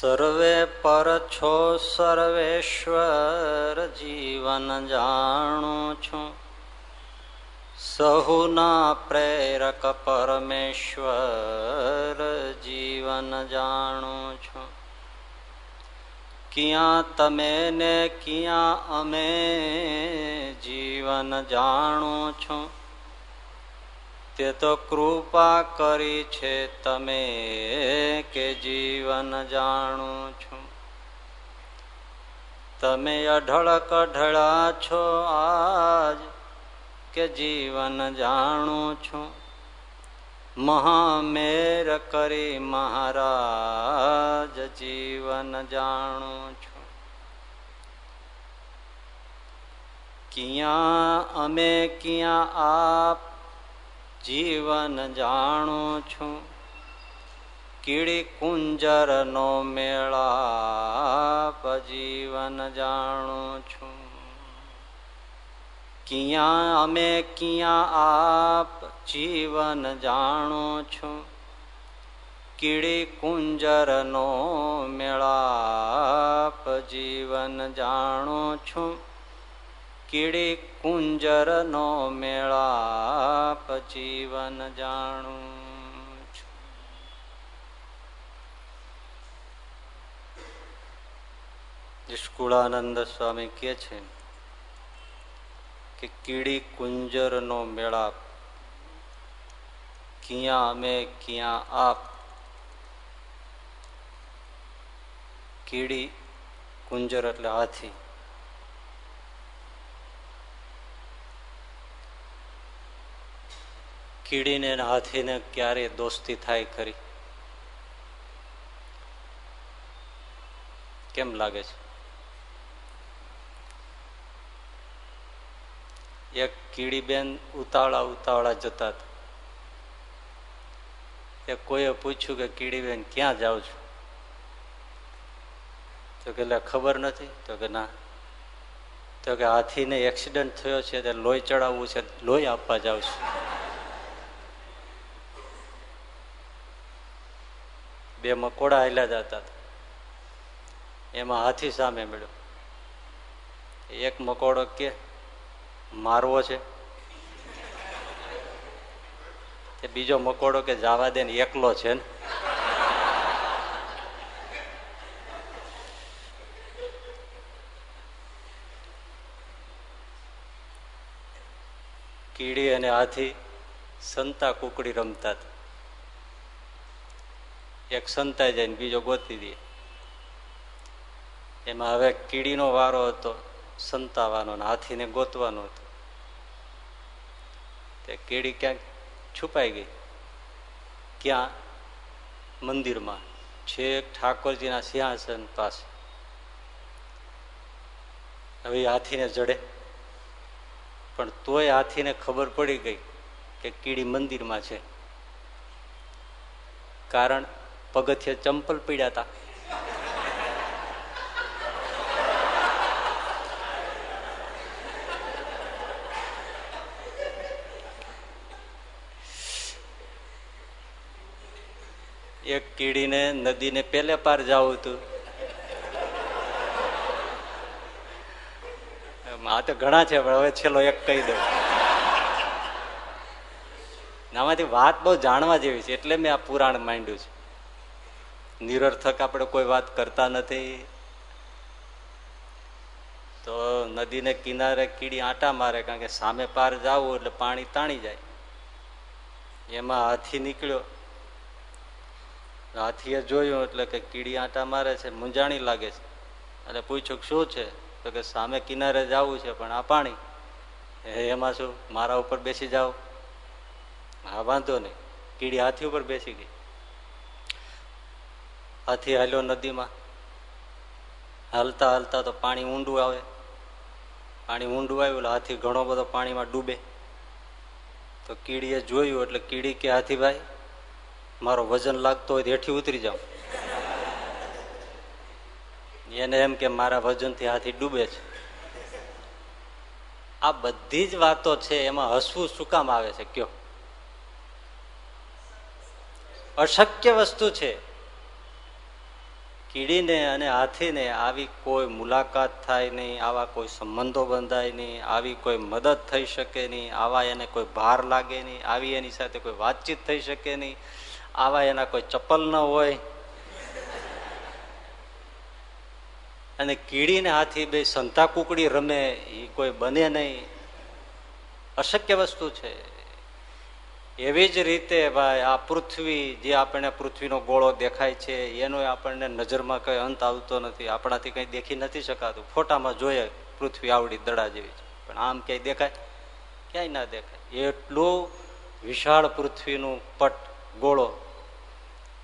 સર્વે પર છો સર્વેશ્વર જીવન જાણું છું. સહુના પ્રેરક પરમેશ્વર જીવન જાણું છું. ક્યાં તમે ને ક્યાં અમે જીવન જાણું છું. તે તો કૃપા કરી છે તમે કે જીવન જાણું છું. તમે અઢળ કઢળા છો આજ કે જીવન જાણું છું. મહામેર કરી મહારાજ જીવન જાણું છું. ક્યાં અમે ક્યાં આપ જીવન જાણું છું. કીડી કુંજર નો મેળાપ જીવન જાણું છું. ક્યાં અમે ક્યાં આપ જીવન જાણું છું. કીડી કુંજર નો મેળાપ જીવન જાણું છું. કીડી કુંજર નો મેળાપ જીવન જાણું નિષ્કુળાનંદ સ્વામી કે છે કે કીડી કુંજર નો મેળાપ. ક્યાં અમે, ક્યાં આપ? કીડી કુંજર એટલે હાથી. કીડીને હાથીને ક્યારે દોસ્તી થાય ખરી? કેમ લાગે છે? એક કીડીબેન ઉતાળા ઉતાળા જતા એ કોઈએ પૂછ્યું કે, કીડીબેન, ક્યાં જાઓ છો? તો કે ખબર નથી. તો કે, ના. તો કે, હાથીને એક્સિડન્ટ થયો છે તે લોહી ચડાવવું છે, લોહી આપવા જાઉં છું. બે મકોડા હાલ્યા જતા હતા. એમાં હાથી સામે મળ્યો. એક મકોડો કે, મારવો છે. તે બીજો મકોડો કે, જવા દે ને, એકલો છે ને. કીડી અને હાથી સંતા કુકડી રમતા હતા. એક સંતાઈ જાય બીજો ગોતી દે. એમાં હવે કીડીનો વારો હતો, સંતાવાનો ને હાથીને ગોતવાનો હતો. તે કીડી ક્યાંક છુપાઈ ગઈ. ક્યાં? મંદિરમાં. છેક ઠાકોરજીના સિંહાસન પાસે. હવે હાથીને જડે. પણ તોય હાથીને ખબર પડી ગઈ કે કીડી મંદિરમાં છે. કારણ પગથિયે ચંપલ પીડ્યા હતા એક કીડીને નદીને પેલે પાર જવું હતું. આ તો ઘણા છે, પણ હવે છેલ્લો એક કહી દઉં. આમાંથી વાત બહુ જાણવા જેવી છે, એટલે મેં આ પુરાણ માંડ્યું છે. નિરર્થક આપણે કોઈ વાત કરતા નથી. તો નદીને કિનારે કીડી આટા મારે, કારણ કે સામે પાર જવું એટલે પાણી તાણી જાય. એમાં હાથી નીકળ્યો. હાથીએ જોયું એટલે કે કીડી આટા મારે છે, મૂંઝાણી લાગે છે. એટલે પૂછ્યું શું છે? તો કે સામે કિનારે જવું છે, પણ આ પાણી. એમાં શું? મારા ઉપર બેસી જાઓ. હા, વાંધો નહીં. કીડી હાથી ઉપર બેસી ગઈ. હાથી હાલ્યો નદીમાં. હાલતા હાલતા તો પાણી ઊંડું આવે. પાણી ઊંડું આવ્યું એટલે હાથી ઘણો બધો પાણીમાં ડૂબે. તો કીડીએ જોયું એટલે કીડી કે હાથીભાઈ મારો વજન લાગતો હોય હેઠી ઉતરી જાઉં એને એમ કે, મારા વજનથી હાથી ડૂબે છે. આ બધી જ વાતો છે, એમાં હસવું શું કામ આવે છે, કયો? અશક્ય વસ્તુ છે. કીડીને અને હાથીને આવી કોઈ મુલાકાત થાય નહીં, આવા કોઈ સંબંધો બંધાય નહીં, આવી કોઈ મદદ થઈ શકે નહીં, આવા એને કોઈ ભાર લાગે નહીં, આવી એની સાથે કોઈ વાતચીત થઈ શકે નહીં, આવા એના કોઈ ચપ્પલ ન હોય. અને કીડીને હાથી બે સંતા કુકડી રમે એ કોઈ બને નહીં. અશક્ય વસ્તુ છે. એવી જ રીતે ભાઈ, આ પૃથ્વી જે આપણને પૃથ્વીનો ગોળો દેખાય છે એનો આપણને નજરમાં કઈ અંત આવતો નથી, આપણાથી કઈ દેખી નથી શકાતું. ફોટામાં જોઈએ, પૃથ્વી આવડી દડા જેવી છે. પણ આમ ક્યાંય દેખાય? ક્યાંય ના દેખાય. એટલું વિશાળ પૃથ્વીનું પટ ગોળો,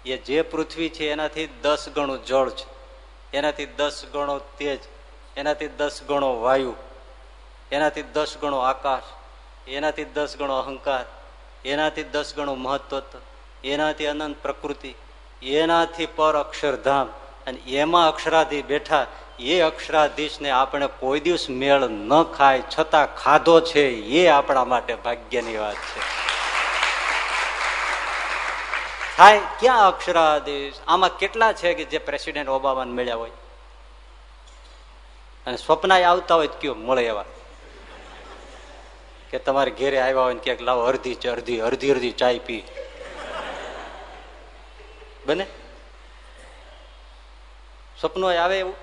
એ જે પૃથ્વી છે એનાથી દસ ગણું જળ છે. એનાથી દસ ગણો તેજ, એનાથી દસ ગણો વાયુ, એનાથી દસ ગણો આકાશ, એનાથી દસ ગણો અહંકાર એનાથી દસ ગણું મહત્વ એનાથી અનંત પ્રકૃતિ, એનાથી પર અક્ષરધામ. અને એમાં અક્ષરાધી બેઠા, એ અક્ષરાધીશને આપણે કોઈ દિવસ મેળ ન ખાય, છતાં ખાધો છે, એ આપણા માટે ભાગ્યની વાત છે. થાય, ક્યાં અક્ષરાધીશ? આમાં કેટલા છે કે જે પ્રેસિડેન્ટ ઓબામાને મળ્યા હોય? અને સ્વપ્ન આવતા હોય કયો? મળે એવા. કે તમારે ઘેરે આવ્યા હોય ક્યાંક લાવો અડધી અડધી અડધી અડધી ચાય પી. બને? સ્વપ્નો આવે એવું?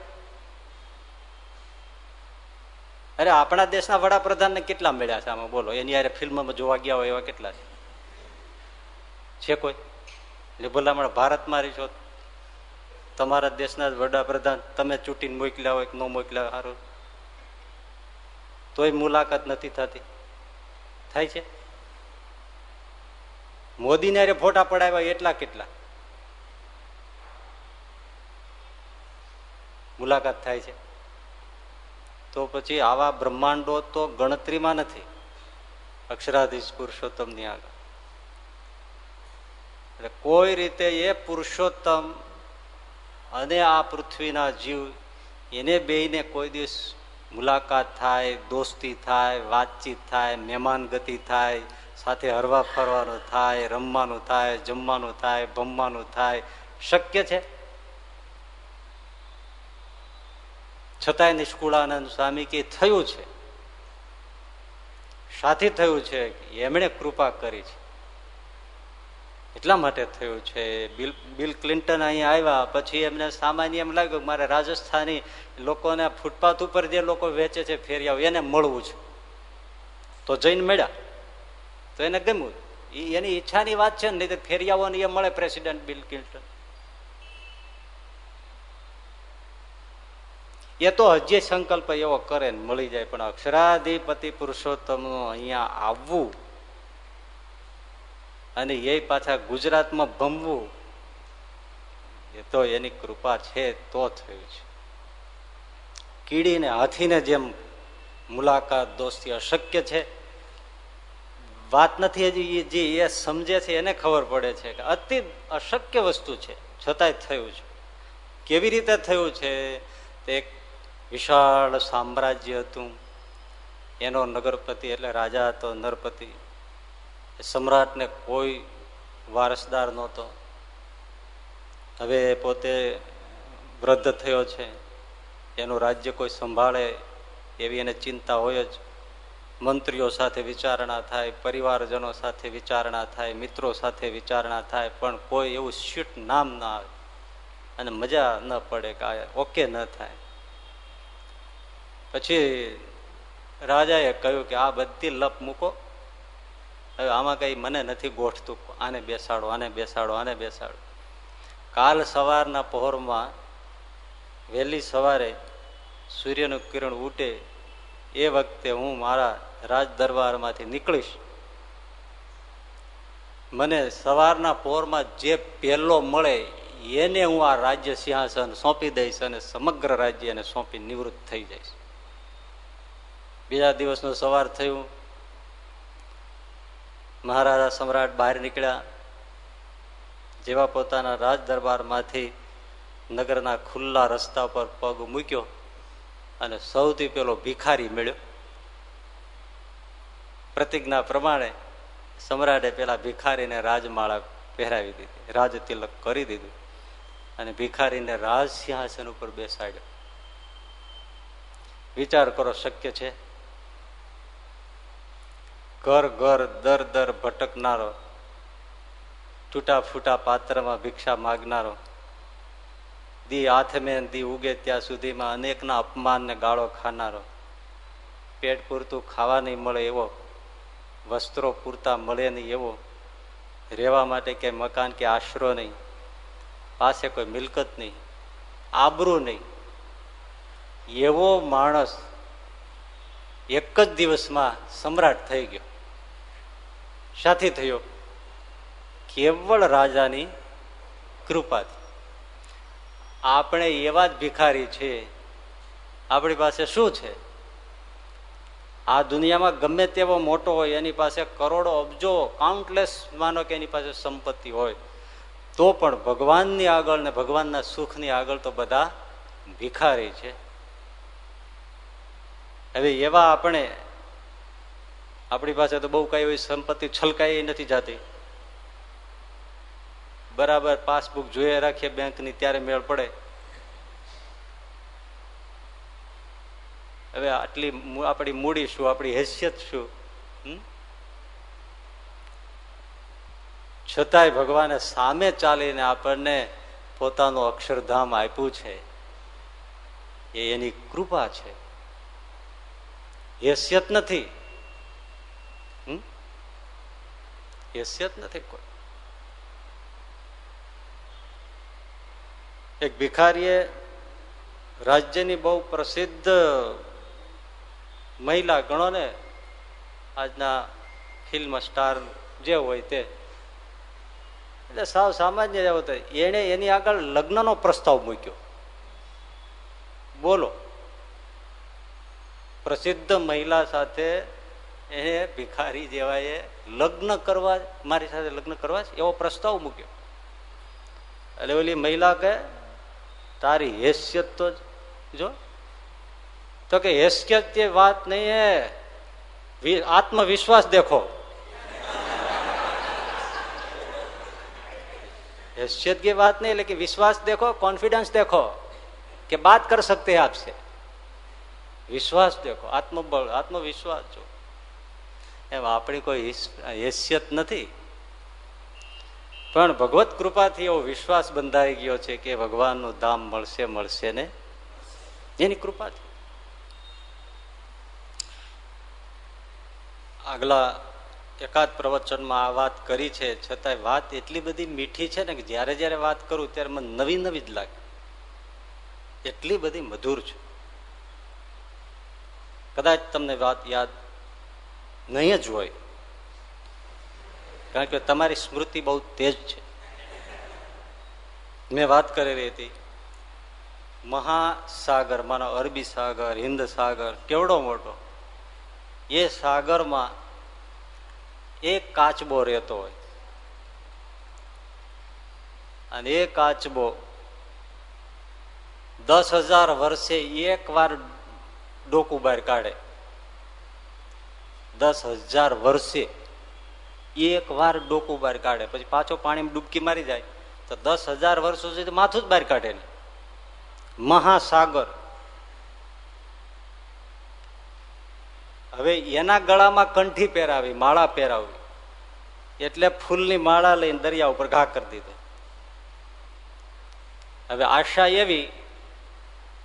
અરે, આપણા દેશના વડાપ્રધાનને કેટલા મળ્યા છે આમાં? બોલો, એની યારે ફિલ્મમાં જોવા ગયા હોય એવા કેટલા છે? છે કોઈ? એટલે ભલામણ ભારતમાં રહી છો તમારા દેશના વડાપ્રધાન, તમે ચૂંટીને મોકલ્યા હોય કે ન મોકલ્યા સારું તોય મુલાકાત નથી થતી. થાય છે? મોદીને અરે ફોટા પડાવ્યા એટલા કેટલા? મુલાકાત થાય છે. તો પછી આવા બ્રહ્માંડો તો ગણતરીમાં નથી. અક્ષરાધીશ પુરુષોત્તમની આગળ. એટલે કોઈ રીતે એ પુરુષોત્તમ અને આ પૃથ્વીના જીવ એને બેને કોઈ દિવસ મુલાકાત થાય, દોસ્તી થાય, વાતચીત થાય મહેમાન ગતિ થાય, સાથે હરવા ફરવાનું થાય, રમવાનું થાય, જમવાનું થાય, ભમવાનું થાય. શક્ય છે? છતાંય નિષ્કુળાનંદ સ્વામી કે થયું છે? સાથી થયું છે એમણે કૃપા કરી છે? એટલા માટે થયું છે. બિલ બિલ ક્લિન્ટન અહીંયા આવ્યા, પછી એમને સામાન્ય એમ લાગ્યું મારે રાજસ્થાની લોકોને ફૂટપાથ ઉપર જે લોકો વેચે છે ફેરિયાઓ, એને મળવું છે. તો જઈને મળ્યા. તો એને ગમ્યું. એની ઈચ્છાની વાત છે ને, નહીં તો ફેરિયાઓને એ મળે પ્રેસિડેન્ટ બિલ ક્લિન્ટન. એ તો હજી સંકલ્પ એવો કરે મળી જાય. પણ અક્ષરાધિપતિ પુરુષોત્તમ અહીંયા આવવું અને એ પાછા ગુજરાતમાં ભમવું, એ તો એની કૃપા છે, તો થયું છે. કીડીને હાથીને જેમ મુલાકાત દોસ્તી અશક્ય છે. વાત નથી હજી જે એ સમજે છે, એને ખબર પડે છે કે અતિ અશક્ય વસ્તુ છે, છતાંય થયું છે. કેવી રીતે થયું છે? તે વિશાળ સામ્રાજ્ય હતું. એનો નગરપતિ એટલે રાજા હતો નરપતિ. સમ્રાટને કોઈ વારસદાર નહોતો. હવે પોતે વૃદ્ધ થયો છે. એનું રાજ્ય કોઈ સંભાળે એવી એને ચિંતા હોય જ. મંત્રીઓ સાથે વિચારણા થાય, પરિવારજનો સાથે વિચારણા થાય, મિત્રો સાથે વિચારણા થાય, પણ કોઈ એવું શીટ નામ ના આવે. અને મજા ન પડે કે ઓકે ન થાય. પછી રાજાએ કહ્યું કે આ બધી લપ મૂકો. હવે આમાં કઈ મને નથી ગોઠતું. આને બેસાડો આને બેસાડો આને બેસાડો. કાલ સવારના પહોરમાં વહેલી સવારે સૂર્યનું કિરણ ઉઠે એ વખતે હું મારા રાજ દરબારમાંથી નીકળીશ. મને સવારના પહોરમાં જે પહેલો મળે એને હું આ રાજ્ય સિંહાસન સોંપી દઈશ અને સમગ્ર રાજ્ય એને સોંપી નિવૃત્ત થઈ જઈશ. બીજા દિવસનો સવાર થયું. મહારાજા સમ્રાટ બહાર નીકળ્યા. જેવા પોતાના રાજ દરબારમાંથી નગરના ખુલ્લા રસ્તા પર પગ મૂક્યો અને સૌથી પેલો ભિખારી મળ્યો. પ્રતિજ્ઞા પ્રમાણે સમ્રાટે પેલા ભિખારીને રાજમાળા પહેરાવી દીધી, રાજ તિલક કરી દીધું અને ભિખારીને રાજ સિંહાસન ઉપર બેસાડ્યો. વિચાર કરો, શક્ય છે ઘર ઘર, દર દર ભટકનારો, તૂટા ફૂટા પાત્રમાં ભિક્ષા માગનારો, દી હાથમે દી ઉગે ત્યાં સુધીમાં અનેકના અપમાનને ગાળો ખાનારો. પેટ પૂરતું ખાવા નહીં મળે એવો, વસ્ત્રો પૂરતા મળે નહીં એવો, રહેવા માટે કે મકાન કે આશરો નહીં, પાસે કોઈ મિલકત નહીં, આબરું નહીં. એવો માણસ એક જ દિવસમાં સમ્રાટ થઈ ગયો. સાથી થયો. કેવળ રાજાની કૃપાથી. આપણે એવા જ ભિખારી છે. આપણી પાસે શું છે? આ દુનિયામાં ગમે તેવો મોટો હોય, એની પાસે કરોડો અબજો કાઉન્ટલેસ માનો કે એની પાસે સંપત્તિ હોય, તો પણ ભગવાનની આગળ ને ભગવાનના સુખની આગળ તો બધા ભિખારી છે. હવે એવા આપણે આપણી પાસે તો બહુ કઈ એવી સંપત્તિ છલકાઈ નથી જતી. બરાબર પાસબુક જોઈએ રાખીએ બેંકની, ત્યારે મેળ પડે. હવે આટલી આપણી મૂડી શું, આપણી હેસિયત શું? છતાંય ભગવાને સામે ચાલીને આપણને પોતાનું અક્ષરધામ આપ્યું છે. એ એની કૃપા છે. હેસિયત નથી. હેસિયત નથી કોઈ. એક ભિખારીએ રાજ્યની બહુ પ્રસિદ્ધ મહિલા ગણો ને આજના ફિલ્મ સ્ટાર જે હોય તે, એટલે સાવ સામાન્ય એવો તો એને એની આગળ લગ્નનો પ્રસ્તાવ મૂક્યો. બોલો. પ્રસિદ્ધ મહિલા સાથે એને ભિખારી જેવાએ લગ્ન કરવા મારી સાથે લગ્ન કરવા એવો પ્રસ્તાવ મૂક્યો એટલે ઓલી મહિલા કે તારી હેસિયત તો જો તો કે હેસિયત જે વાત નહીં હે આત્મવિશ્વાસ દેખો हैसियत की बात नहीं लेकिन विश्वास देखो कॉन्फिडेंस देखो कि बात कर सकते हैं आपसे વિશ્વાસ દેખો આત્મબળ આત્મવિશ્વાસ જો એમ આપણી કોઈ હેસિયત નથી. પણ ભગવત કૃપાથી એવો વિશ્વાસ બંધાઈ ગયો છે કે ભગવાનનું ધામ મળશે મળશે ને? એની કૃપાથી. આગલા એકાદ પ્રવચનમાં આ વાત કરી છે, છતાંય વાત એટલી બધી મીઠી છે ને કે જ્યારે જ્યારે વાત કરું ત્યારે મને નવી નવી જ લાગે. એટલી બધી મધુર છે. કદાચ તમને વાત યાદ નહીં જ હોય. કારણ કે તમારી સ્મૃતિ બહુ તેજ છે. મેં વાત કરેલી હતી, મહાસાગર, માનો અરબી સાગર, હિન્દ સાગર, કેવડો મોટો, એ સાગરમાં એક કાચબો રહેતો હોય. અને એ કાચબો દસ હજાર વર્ષે એક વાર ડોકું બહાર કાઢે. દસ હજાર વર્ષે એક વાર ડોકું બહાર કાઢે. પછી પાછો પાણી ડૂબકી મારી જાય. તો દસ હજાર વર્ષો સુધી માથું જ બહાર કાઢે ને. મહાસાગર. હવે એના ગળામાં કંઠી પહેરાવી, માળા પહેરાવી. એટલે ફૂલની માળા લઈને દરિયા ઉપર ઘા કરી દીધો. હવે આશા એવી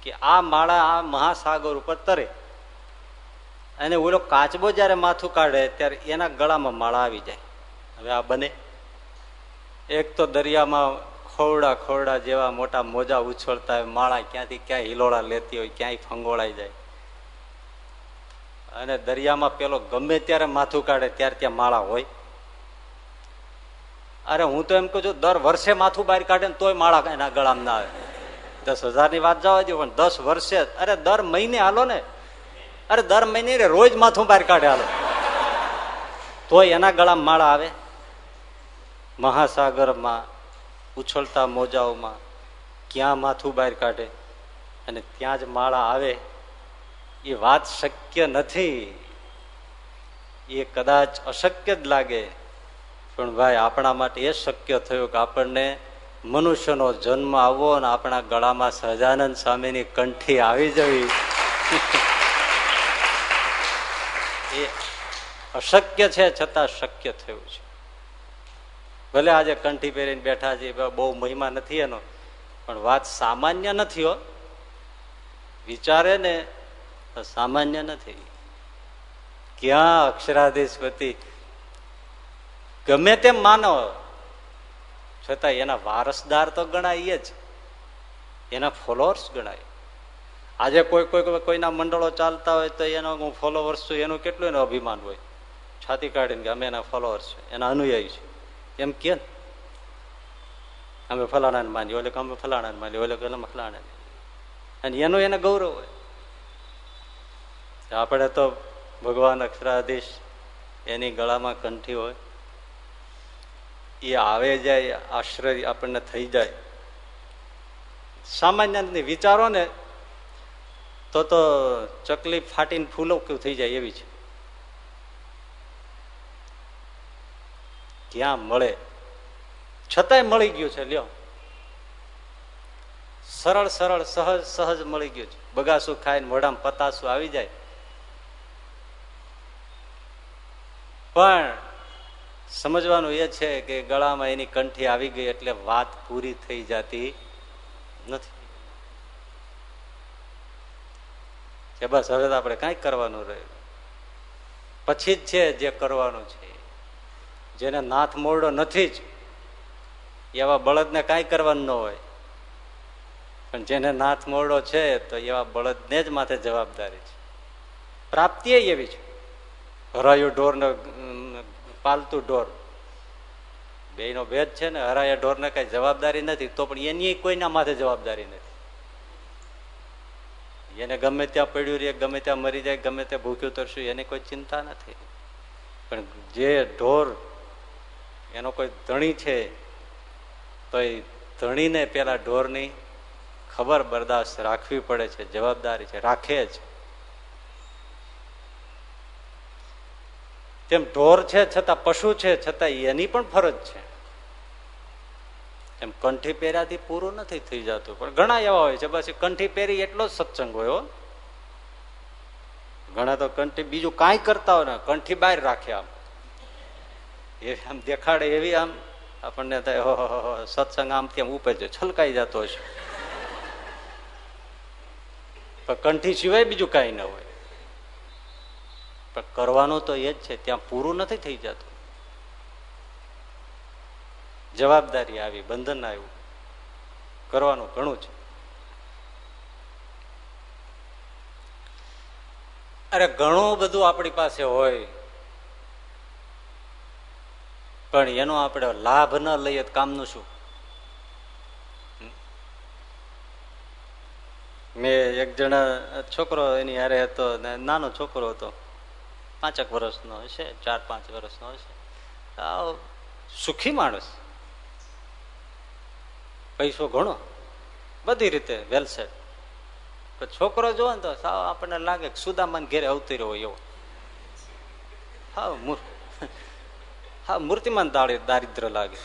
કે આ માળા આ મહાસાગર ઉપર તરે. અને ઓલો કાચબો જયારે માથું કાઢે ત્યારે એના ગળામાં માળા આવી જાય. હવે આ બને. એક તો દરિયામાં ખોરડા ખોરડા જેવા મોટા મોજા ઉછળતા હોય, માળા ક્યાંથી ક્યાંય હિલોળા લેતી હોય, ક્યાંય ફંગોળાઈ જાય. અને દરિયામાં પેલો ગમે ત્યારે માથું કાઢે ત્યારે ત્યાં માળા હોય. અરે હું તો એમ કહું છું, દર વર્ષે માથું બહાર કાઢે ને તોય માળા એના ગળામાં ના આવે. દસ હજારની વાત જવા દો પણ દસ વર્ષે, અરે દર મહિને હાલો ને અરે દર મહિને રોજ માથું બહાર કાઢે હાલો. તોય એના ગળામાં માળા આવે. મહાસાગરમાં, ઉછળતા મોજાઓમાં, ક્યાં માથું બહાર કાઢે? અને ત્યાં જ માળા આવે. એ વાત શક્ય નથી. એ કદાચ અશક્ય જ લાગે. પણ ભાઈ, આપણા માટે એ શક્ય થયું કે આપણને મનુષ્યનો જન્મ આવવો અને આપણા ગળામાં સહજાનંદ સ્વામીની કંઠી આવી જવી. એ અશક્ય છે છતાં શક્ય થયું છે. ભલે આજે કંઠી પહેરીને બેઠા છે બહુ મહિમા નથી એનો, પણ વાત સામાન્ય નથી હો. વિચારે ને સામાન્ય નથી. ક્યાં અક્ષરાધીશપતિ ગમે તેમ માનો, છતાં એના વારસદાર તો ગણાય જ. એના ફોલોઅર્સ ગણાય. આજે કોઈ કોઈ કોઈના મંડળો ચાલતા હોય તો એનો હું ફોલોવર્સ છું, એનું કેટલું એનો અભિમાન હોય? છાતી કાઢીને કે અમે એના ફોલોઅર્સ છે, એના અનુયાયી છે. એમ કે અમે ફલાણાને માનીએ, ઓલે અમે ફલાણાને માનીએ, ઓલે અમે ફલાણા અને એનું એને ગૌરવ હોય. આપણે તો ભગવાન અક્ષરાધીશ, એની ગળામાં કંઠી હોય, એ આવે જાય, આશ્રય આપણને થઈ જાય. સામાન્ય વિચારો ને તો તો ચકલી ફાટીને ફૂલો થઈ જાય એવી છે. ક્યાં મળે? છતાંય મળી ગયું છે, લ્યો. સરળ સરળ, સહજ સહજ મળી ગયું છે. બગાસું ખાઈને મોઢામાં પતાસું આવી જાય. પણ સમજવાનું એ છે કે ગળામાં એની કંઠી આવી ગઈ એટલે વાત પૂરી થઈ જતી નથી. કે બસ હવે આપણે કઈ કરવાનું રહ્યું પછી જ છે જે કરવાનું છે. જેને નાથ મોરડો નથી જ, એવા બળદને કાંઈ કરવાનું ન હોય. પણ જેને નાથ મોરડો છે, તો એવા બળદને જ માથે જવાબદારી છે. પ્રાપ્તિ એવી છે. હરાયું ઢોર ને પાલતું ઢોર. બે નો ભેદ છે ને, હરાયા ઢોર ને કઈ જવાબદારી નથી, તો પણ એની કોઈના માથે જવાબદારી નથી. એને ગમે ત્યાં પડ્યું રહે, ગમે ત્યાં મરી જાય, ગમે ત્યાં ભૂખ્યું તરશું એની કોઈ ચિંતા નથી. પણ જે ઢોર એનો કોઈ ધણી છે, તો એ ધણીને પેલા ઢોરની ખબર બરદાસ્ત રાખવી પડે છે, જવાબદારી છે, રાખે જ તેમ ઢોર છે છતાં, પશુ છે છતાં એની પણ ફરજ છે. એમ કંઠી પહેર્યાથી પૂરું નથી થઈ જતું, પણ ઘણા એવા હોય છે. પછી કંઠી પહેરી એટલો જ સત્સંગ હોય ઘણા તો કંઠી બીજું કાંઈ કરતા હોય ને, કંઠી બહાર રાખે આમ. એ આમ દેખાડે એવી આમ, આપણને થાય સત્સંગ આમથી આમ ઉપજે, છલકાઈ જતો હશે. પણ કંઠી સિવાય બીજું કાંઈ ન હોય. પણ કરવાનું તો એ જ છે, ત્યાં પૂરું નથી થઈ જતું. જવાબદારી આવી, બંધન આવ્યું. કરવાનું ઘણું છે. અરે ઘણું બધું આપણી પાસે હોય, પણ એનો આપણે લાભ ન લઈએ કામનું શું? મેં એક જણા, છોકરો એની હારે હતો નાનો છોકરો હતો. પાંચેક વર્ષનો હશે, ચાર પાંચ વર્ષનો હશે. સુખી માણસ. પૈસો ઘણો. બધી રીતે વેલસેટ છોકરો જોવો ને તો સાવ આપણને લાગે સુદામાન ઘેરે અવતરી હોય એવો. હા હા મૂર્તિમાન દારિદ્ર લાગે.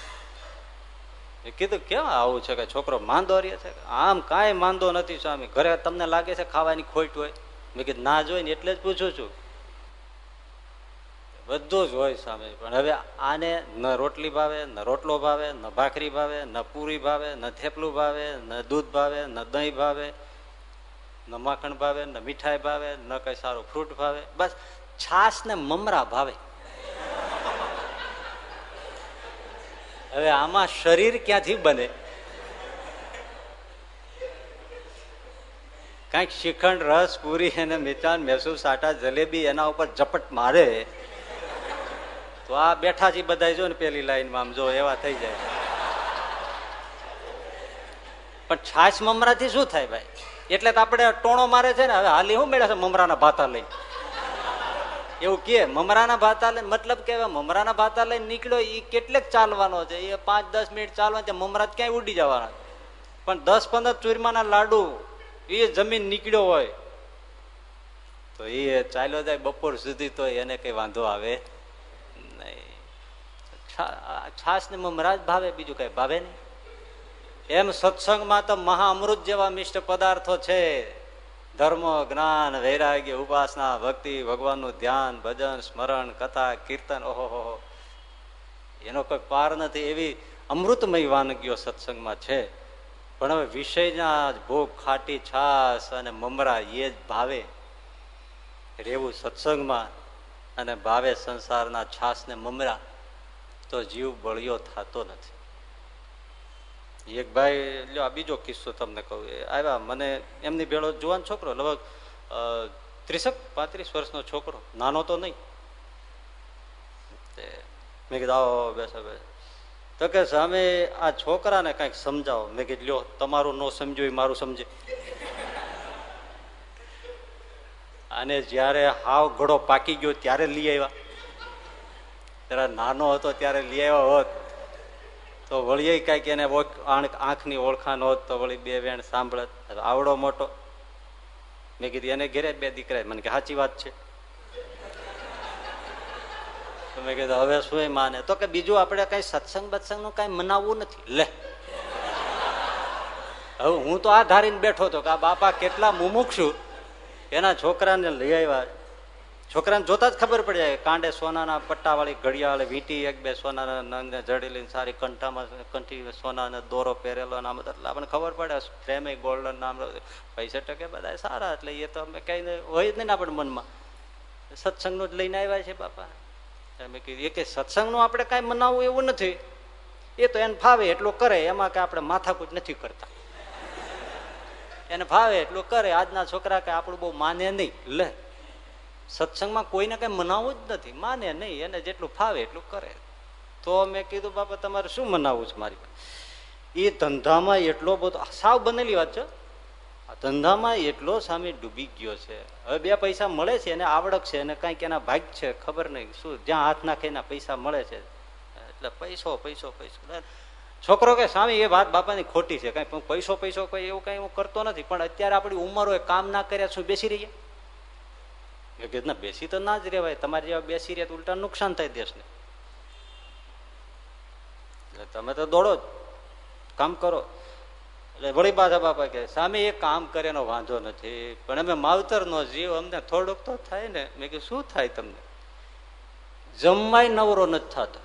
એ કીધું કેવા આવું છે કે છોકરો માંદો રહે છે? આમ કાંઈ માંદો નથી સ્વામી. ઘરે તમને લાગે છે ખાવાની ખોટ હોય? મેં કીધું, ના જોઈ ને એટલે જ પૂછું છું. બધું જ હોય સામે. પણ હવે આને ન રોટલી ભાવે, ન રોટલો ભાવે, ન ભાખરી ભાવે, ન પૂરી ભાવે, ન થેપલું ભાવે, ન દૂધ ભાવે, ન દહીં ભાવે, ન માખણ ભાવે, ન મીઠાઈ ભાવે, ન કઈ સારું ફ્રૂટ ભાવે. બસ છાસ ને મમરા ભાવે. હવે આમાં શરીર ક્યાંથી બને? કંઈક શ્રીખંડ રસ, પૂરી અને મિચાન, મેસૂર, સાટા, જલેબી એના ઉપર ઝપટ મારે. તો આ બેઠા છે બધા જો ને પેલી લાઈનમાં આમ જો એવા થઈ જાય. પણ છાશ મમરાથી શું થાય ભાઈ? એટલે તો આપણે ટોણો મારે છે ને, હવે હાલી શું મેળે છે મમરાના ભાતા લઈ એવું કે, મમરાના ભાતા લઈ મતલબ કે મમરાના ભાતા લઈને નીકળ્યો એ કેટલેક ચાલવાનો છે? એ પાંચ દસ મિનિટ ચાલવાનો મમરા ક્યાંય ઉડી જવાના. પણ દસ પંદર ચૂરમાના લાડુ એ જમીન નીકળ્યો હોય, તો એ ચાલ્યો જાય બપોર સુધી તો એને કઈ વાંધો આવે. નહીં છાસ ને મમરા જ ભાવે, બીજું કઈ ભાવે નહીં. એમ સત્સંગમાં તો મહાઅમૃત જેવા મિષ્ટ પદાર્થો છે. ધર્મ, જ્ઞાન, વૈરાગ્ય, ઉપાસના, ભક્તિ, ભગવાનનું ધ્યાન, ભજન, સ્મરણ, કથા, કીર્તન, ઓહો એનો કોઈ પાર નથી. એવી અમૃતમય વાનગીઓ સત્સંગમાં છે. પણ હવે વિષયના ભોગ ખાટી છાસ અને મમરા એ જ ભાવે. રેવું સત્સંગમાં અને ભાવે સંસારના છાસ ને મમરા, તો જીવ બળિયો થતો નથી. એક ભાઈ, લ્યો, આ બીજો કિસ્સો તમને કહું. આવ્યા, મને એમની ભેળો જુવાન છોકરો, લગભગ ત્રીસક, પાંત્રીસ વર્ષનો છોકરો, નાનો તો નહીં. મેં કીધું, આવો બેસો બેસો. તો કે, સામે, આ છોકરાને કંઈક સમજાવો. મેં કીધું, લ્યો, તમારું ન સમજ્યું મારું સમજે. અને જયારે હાવ ઘડો પાકી ગયો ત્યારે લઈ આવ્યા. ત્યારે નાનો હતો ત્યારે લઈ આવ્યા હોત. તો વળીએ કંઈક એને આંખની ઓળખાણ હોત તો વળી બે વેણ સાંભળત. આવડો મોટો. મેં કીધું, એને ઘેરે બે દીકરા મને કે, સાચી વાત છે. મેં કીધું, હવે શું માને? તો કે, બીજું આપણે કઈ સત્સંગ બત્સંગનું કઈ મનાવવું નથી. લે. હવે હું તો આ ધારીને બેઠો હતો કે આ બાપા કેટલા મુમુક્ષુ એના છોકરાને લઈ આવ્યા. છોકરાને જોતા જ ખબર પડી જાય કાંડે સોનાના પટ્ટાવાળી ઘડિયાળ, વીંટી, એક બે સોનાના નંગને જડેલી સારી કંઠામાં, કંઠી, સોનાનો દોરો પહેરેલો નામ એટલે આપણને ખબર પડે પ્રેમે ગોલ્ડન નામ પૈસા ટકે બધા સારા. એટલે એ તો અમે કઈ હોય જ નહીં આપણે મનમાં. સત્સંગનું જ લઈને આવ્યા છે બાપા. મેં કીધું, એ કે સત્સંગનું આપણે કાંઈ મનાવવું એવું નથી. એ તો એને ફાવે એટલું કરે, એમાં કે આપણે માથાકૂટ નથી કરતા. એને ફાવે એટલું કરે, આજના છોકરા કે આપણું બહુ માને નહીં. લે, સત્સંગમાં કોઈને કઈ મનાવવું જ નથી. માને નહીં, એને જેટલું ફાવે એટલું કરે. તો મેં કીધું, બાપા, તમારે શું મનાવવું છે મારી એ ધંધામાં એટલો બધો સાવ બનેલી વાત છે. ધંધામાં એટલો સામે ડૂબી ગયો છે. હવે બે પૈસા મળે છે, એને આવડક છે અને કંઈક એના ભાગ છે, ખબર નહીં. શું, જ્યાં હાથ નાખે એના પૈસા મળે છે. એટલે પૈસો પૈસો પૈસો. છોકરો કે, સ્વામી, એ વાત બાપાની ખોટી છે, કઈ પૈસો પૈસો કોઈ એવું કઈ હું કરતો નથી, પણ અત્યારે આપણી ઉંમર હોય કામ ના કર્યા શું બેસી રહીએ? એ કે બેસી તો ના જ રહેવાય, તમારે જેવા બેસી રહ્યા તો ઉલટા નુકસાન થાય દેશને. તમે તો દોડો કામ કરો. એટલે વળી પાછા બાપા કે સામે એ કામ કરે વાંધો નથી, પણ અમે માવતર નો જીવ, અમને થોડુંક તો થાય ને. મેં કે શું થાય તમને? જમવાય નવરો નથી થતો.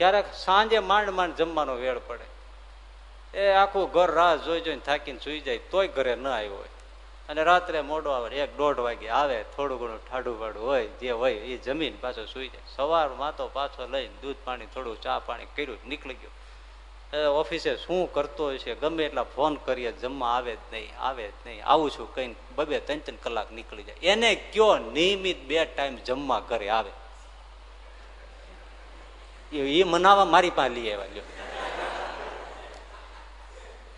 ક્યારેક સાંજે માંડ માંડ જમવાનો વેળ પડે. એ આખું ઘર રાહ જોઈ જોઈને થાકીને સુઈ જાય, તોય ઘરે ન આવ્યો હોય. અને રાત્રે મોડો આવે, એક દોઢ વાગે આવે, થોડું ઘણું ઠાડું વાડું હોય, જે હોય એ જમીન પાછો સુઈ જાય. સવારમાં તો પાછો લઈને દૂધ પાણી, થોડું ચા પાણી કર્યું નીકળી ગયો. ઓફિસે શું કરતો હોય છે, ગમે એટલા ફોન કરીએ, જમવા આવે જ નહીં, આવે જ નહીં, આવું છું કંઈ બબે ત્રણ ત્રણ કલાક નીકળી જાય. એને કયો નિયમિત બે ટાઈમ જમવા ઘરે આવે? એ મનાવા મારી પાસે લઈ આવ્યા લ્યો.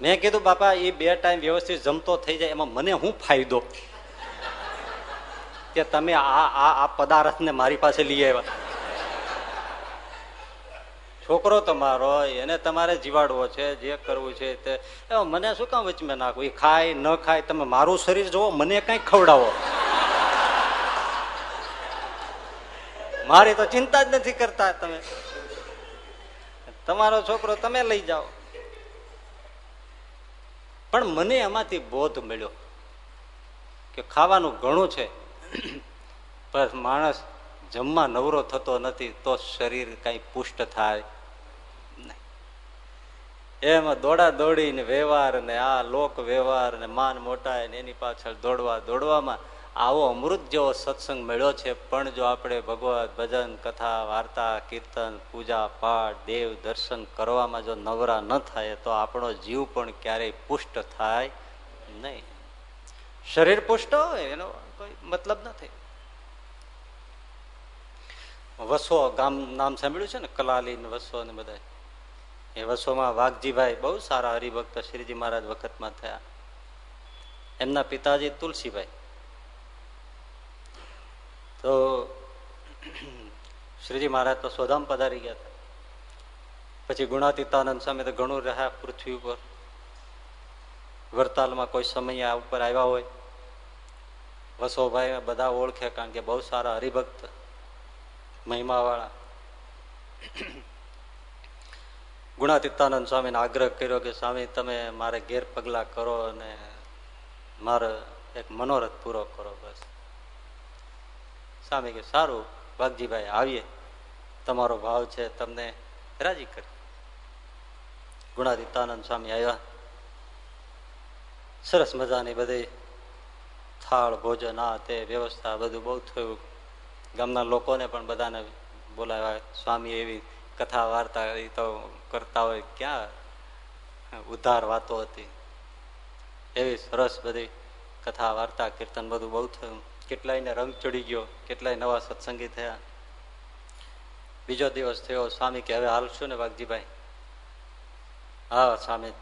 મેં કીધું, બાપા, એ બે ટાઈમ વ્યવસ્થિત જમતો થઈ જાય, એમાં મને શું ફાયદો? કે તમે આ આ આ પદાર્થને મારી પાસે લઈ આવ્યા. છોકરો તમારો, એને તમારે જીવાડવો છે, જે કરવું છે તે. મને શું કામ વચમાં નાખવું? એ ખાય, ન ખાય, તમે મારું શરીર જોવો મને કઈ ખવડાવો. મારી તો ચિંતા જ નથી કરતા તમે. તમારો છોકરો તમે લઈ જાઓ. પણ મને એમાંથી બોધ મળ્યો કે ખાવાનું ઘણું છે, પણ માણસ જમવા નવરો થતો નથી તો શરીર કઈ પુષ્ટ થાય એમાં દોડા દોડીને વ્યવહાર ને આ લોક વ્યવહાર ને માન મોટા એની પાછળ દોડવા દોડવામાં આવો અમૃત જેવો સત્સંગ મળ્યો છે, પણ જો આપણે ભગવત ભજન, કથા, વાર્તા, કીર્તન, પૂજા, પાઠ, દેવ દર્શન કરવામાં જો નવરા ન થાય, તો આપણો જીવ પણ ક્યારેય પુષ્ટ થાય નહીં. શરીર પુષ્ટ હોય, એનો કોઈ મતલબ નથી વસો ગામ નામ સાંભળ્યું છે ને કલાલી ને વસો ને બધા? એ વસોમાં વાઘજીભાઈ બહુ સારા હરિભક્ત શ્રીજી મહારાજ વખતમાં થયા. એમના પિતાજી તુલસીભાઈ. તો શ્રીજી મહારાજ તો સોદામ પધારી ગયા હતા. પછી ગુણાતીતાનંદ સામે તો ઘણું રહ્યા પૃથ્વી ઉપર. વરતાલમાં કોઈ સમય આ ઉપર આવ્યા હોય. વસોભાઈ બધા ઓળખે કારણ કે બહુ સારા હરિભક્ત, મહિમાવાળા. ગુણાતીતાનંદ સ્વામીને આગ્રહ કર્યો કે, સ્વામી, તમે મારે ઘેર પગલાં કરો અને મારે એક મનોરથ પૂરો કરો બસ. સ્વામી કે સારું ભાગજીભાઈ આવીએ. તમારો ભાવ છે, તમને રાજી કરી. ગુણાદિત્યાનંદ સ્વામી આવ્યા. સરસ મજાની બધી થાળ, ભોજન, આ તે વ્યવસ્થા બધું બહુ થયું. ગામના લોકોને પણ બધાને બોલાવ્યા. સ્વામી એવી કથા, વાર્તા એ તો કરતા હોય ક્યાં ઉદ્ધાર વાતો હતી. એવી સરસ બધી કથા, વાર્તા, કીર્તન બધું બહુ થયું. કેટલાયને રંગ ચડી ગયો, કેટલાય નવા સત્સંગી થયા. બીજો દિવસ થયો, સ્વામી, કે હવે હાલશું ને વાઘજીભાઈ? હા, સ્વામી,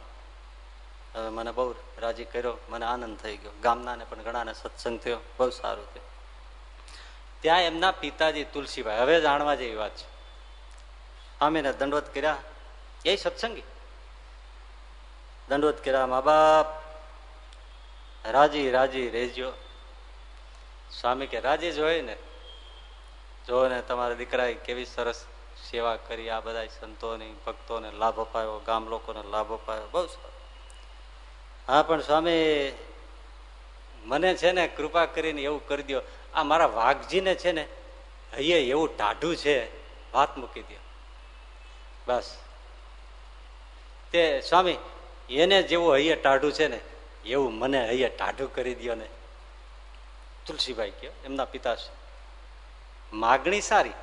હવે મને બહુ રાજી કર્યો, મને આનંદ થઈ ગયો. ગામનાને પણ ઘણાને સત્સંગ થયો, બહુ સારું થયું. ત્યાં એમના પિતાજી તુલસીભાઈ, હવે જાણવા જેવી વાત છે. સ્વામીને દંડવત કર્યા. એ સત્સંગી. દંડવત કર્યા, મા બાપ, રાજી રાજી રેજો સ્વામી કે, રાજી જ ને? જો ને તમારા દીકરાએ કેવી સરસ સેવા કરી આ બધા સંતોની, ભક્તોને લાભ અપાયો, ગામ લોકોને લાભ અપાયો, બહુ સારું હા, પણ સ્વામી, મને છે ને કૃપા કરીને એવું કરી દો આ મારા વાઘજીને છે ને હૈયે એવું ટાઢું છે, વાત મૂકી દો બસ. તે સ્વામી, એને જેવું હૈયે ટાઢું છે ને, એવું મને હૈયે ટાઢું કરી દો ને. તુલસીભાઈ કયો એમના પિતાશ્રી, માગણી સારી.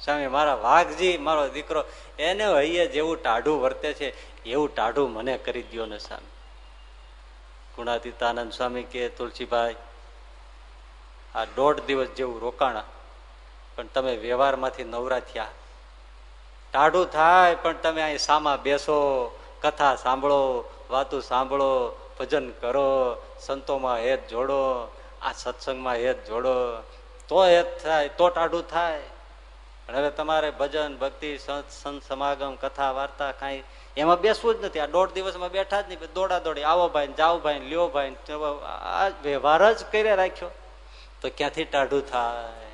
સ્વામી મારા વાઘજી, મારો દીકરો, એને હૈયે જેવું ટાઢું વર્તે છે, એવું ટાઢું મને કરી દો ને સ્વામી ગુણાતીતાનંદ સ્વામી કે તુલસીભાઈ આ દોઢ દિવસ જેવું રોકાણા, પણ તમે વ્યવહારમાંથી નવરા થયા. ટાઢું થાય, પણ તમે અહીં સામા બેસો, કથા સાંભળો, વાતું સાંભળો, ભજન કરો, સંતોમાં હેત જોડો આ સત્સંગમાં હેત જોડો, તો હેત થાય, તો ટાઢું થાય. હવે તમારે ભજન, ભક્તિ, સંત સમાગમ, કથા, વાર્તા કાંઈ એમાં બેસવું જ નથી. આ દોઢ દિવસમાં બેઠા જ નહીં. દોડા દોડી, આવો ભાઈ જાઓ ભાઈ લ્યો ભાઈ આ વ્યવહાર જ કરી રાખ્યો. તો ક્યાંથી ટાઢું થાય?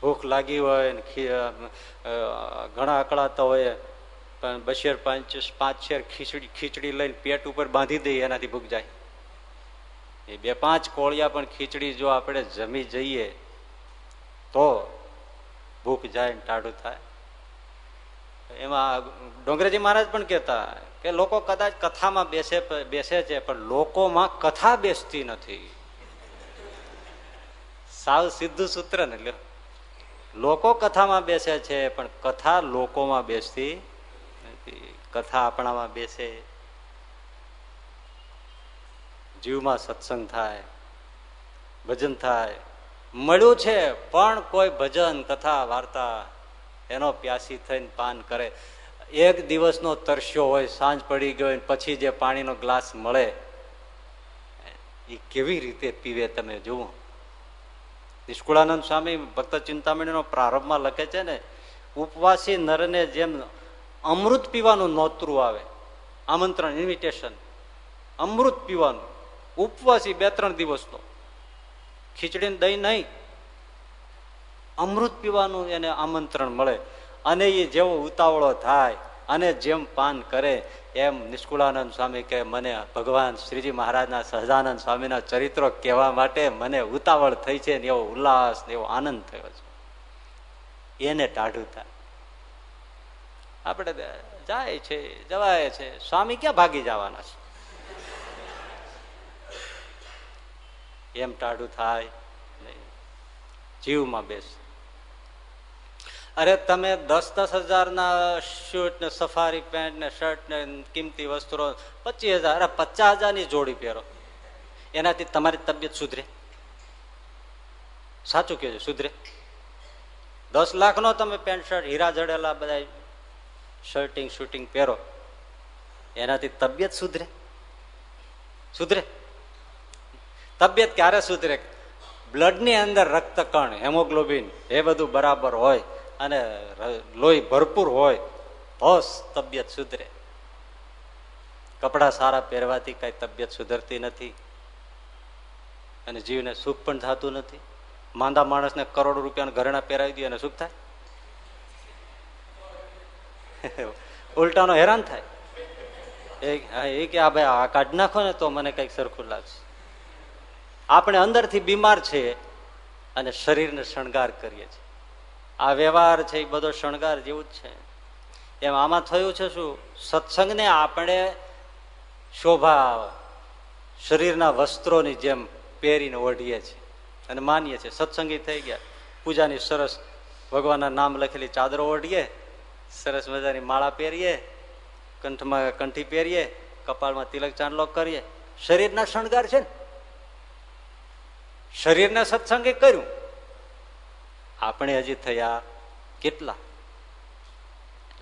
ભૂખ લાગી હોય ઘણા અકળાતા હોય. પણ બશેર પાંચ પાંચ શેર ખીચડી ખીચડી લઈને પેટ ઉપર બાંધી દઈએ એનાથી ભૂખ જાય. એ બે પાંચ કોળિયા પણ ખીચડી જો આપણે જમી જઈએ, તો ભૂખ જાય ટાઢું થાય. એમાં ડોંગરેજી મહારાજ પણ કહેતા કે લોકો કદાચ કથામાં બેસે બેસે છે, પણ લોકોમાં કથા બેસતી નથી. સાવ સીધું સૂત્ર ને લ્યો. લોકો કથામાં બેસે છે, પણ કથા લોકોમાં બેસતી કથા આપણામાં બેસે, જીવમાં સત્સંગ થાય, ભજન થાય, મળ્યું છે, પણ કોઈ ભજન, કથા, વાર્તા એનો પ્યાસી થઈને પાન કરે. એક દિવસનો તરસ્યો હોય, સાંજ પડી ગયો પછી જે પાણીનો ગ્લાસ મળે, એ કેવી રીતે પીવે તમે જુઓ. નિષ્કુળાનંદ સ્વામી ભક્ત ચિંતામણીનો પ્રારંભમાં લખે છે ને, ઉપવાસી નરને જેમ અમૃત પીવાનું નોતરું આવે. આમંત્રણ ઇન્વિટેશન અમૃત પીવાનું. ઉપવાસી બે ત્રણ દિવસનો. ખીચડીને દહીં નહીં. અમૃત પીવાનું એને આમંત્રણ મળે. અને એ જેવો ઉતાવળો થાય, અને જેમ પાન કરે, એમ નિષ્કુળાનંદ સ્વામી કે મને ભગવાન શ્રીજી મહારાજના સહજાનંદ સ્વામીના ચરિત્રો કહેવા માટે મને ઉતાવળ થઈ છે ને એવો ઉલ્લાસ ને એવો આનંદ થયો છે. એને ટાઢું થાય. આપણે જાય છે, જવાય છે. સ્વામી ક્યાં ભાગી જવાના છે? એમ ટાઢું થાય જીવમાં બેસ. અરે તમે દસ દસ હજારના શૂટ ને સફારી પેન્ટ ને શર્ટ ને કિંમતી વસ્ત્રો પચીસ હજાર, અરે પચાસ હજારની જોડી પહેરો. એનાથી તમારી તબિયત સુધરે. સાચું કહેજો, સુધરે. દસ લાખનો તમે પેન્ટ શર્ટ હીરા જડેલા બધા શર્ટિંગ, શૂટિંગ પહેરો. એનાથી તબિયત સુધરે? સુધરે? તબિયત ક્યારે સુધરે? બ્લડની અંદર રક્તકણ, હેમોગ્લોબિન, એ બધું બરાબર હોય અને લોહી ભરપૂર હોય તો તબિયત સુધરે. કપડા સારા પહેરવાથી કઈ તબિયત સુધરતી નથી અને જીવને સુખ પણ થતું નથી. માંદા માણસને કરોડો રૂપિયાના ઘરેણા પહેરાવી દઈએ અને સુખ થાય? ઉલટાનો હેરાન થાય. એ કે, આ ભાઈ, આ કાઢ નાખો ને તો મને કંઈક સરખું લાગશે. આપણે અંદરથી બીમાર છે અને શરીરને શણગાર કરીએ છીએ. આ વ્યવહાર છે, એ બધો શણગાર જેવું જ છે. એમ આમાં થયું છે શું? સત્સંગને આપણે શોભા, શરીરના વસ્ત્રોની જેમ પહેરીને ઓઢીએ છીએ અને માનીએ છીએ. સત્સંગી થઈ ગયા. પૂજાની સરસ ભગવાનના નામ લખેલી ચાદરો ઓઢીએ સરસ મજાની માળા પહેરીએ, કંઠમાં કંઠી પહેરીએ, કપાળમાં તિલક ચાંદલો કરીએ. શરીરના શણગાર છે ને? શરીરને સત્સંગે કર્યું. આપણે હજી થયા કેટલા?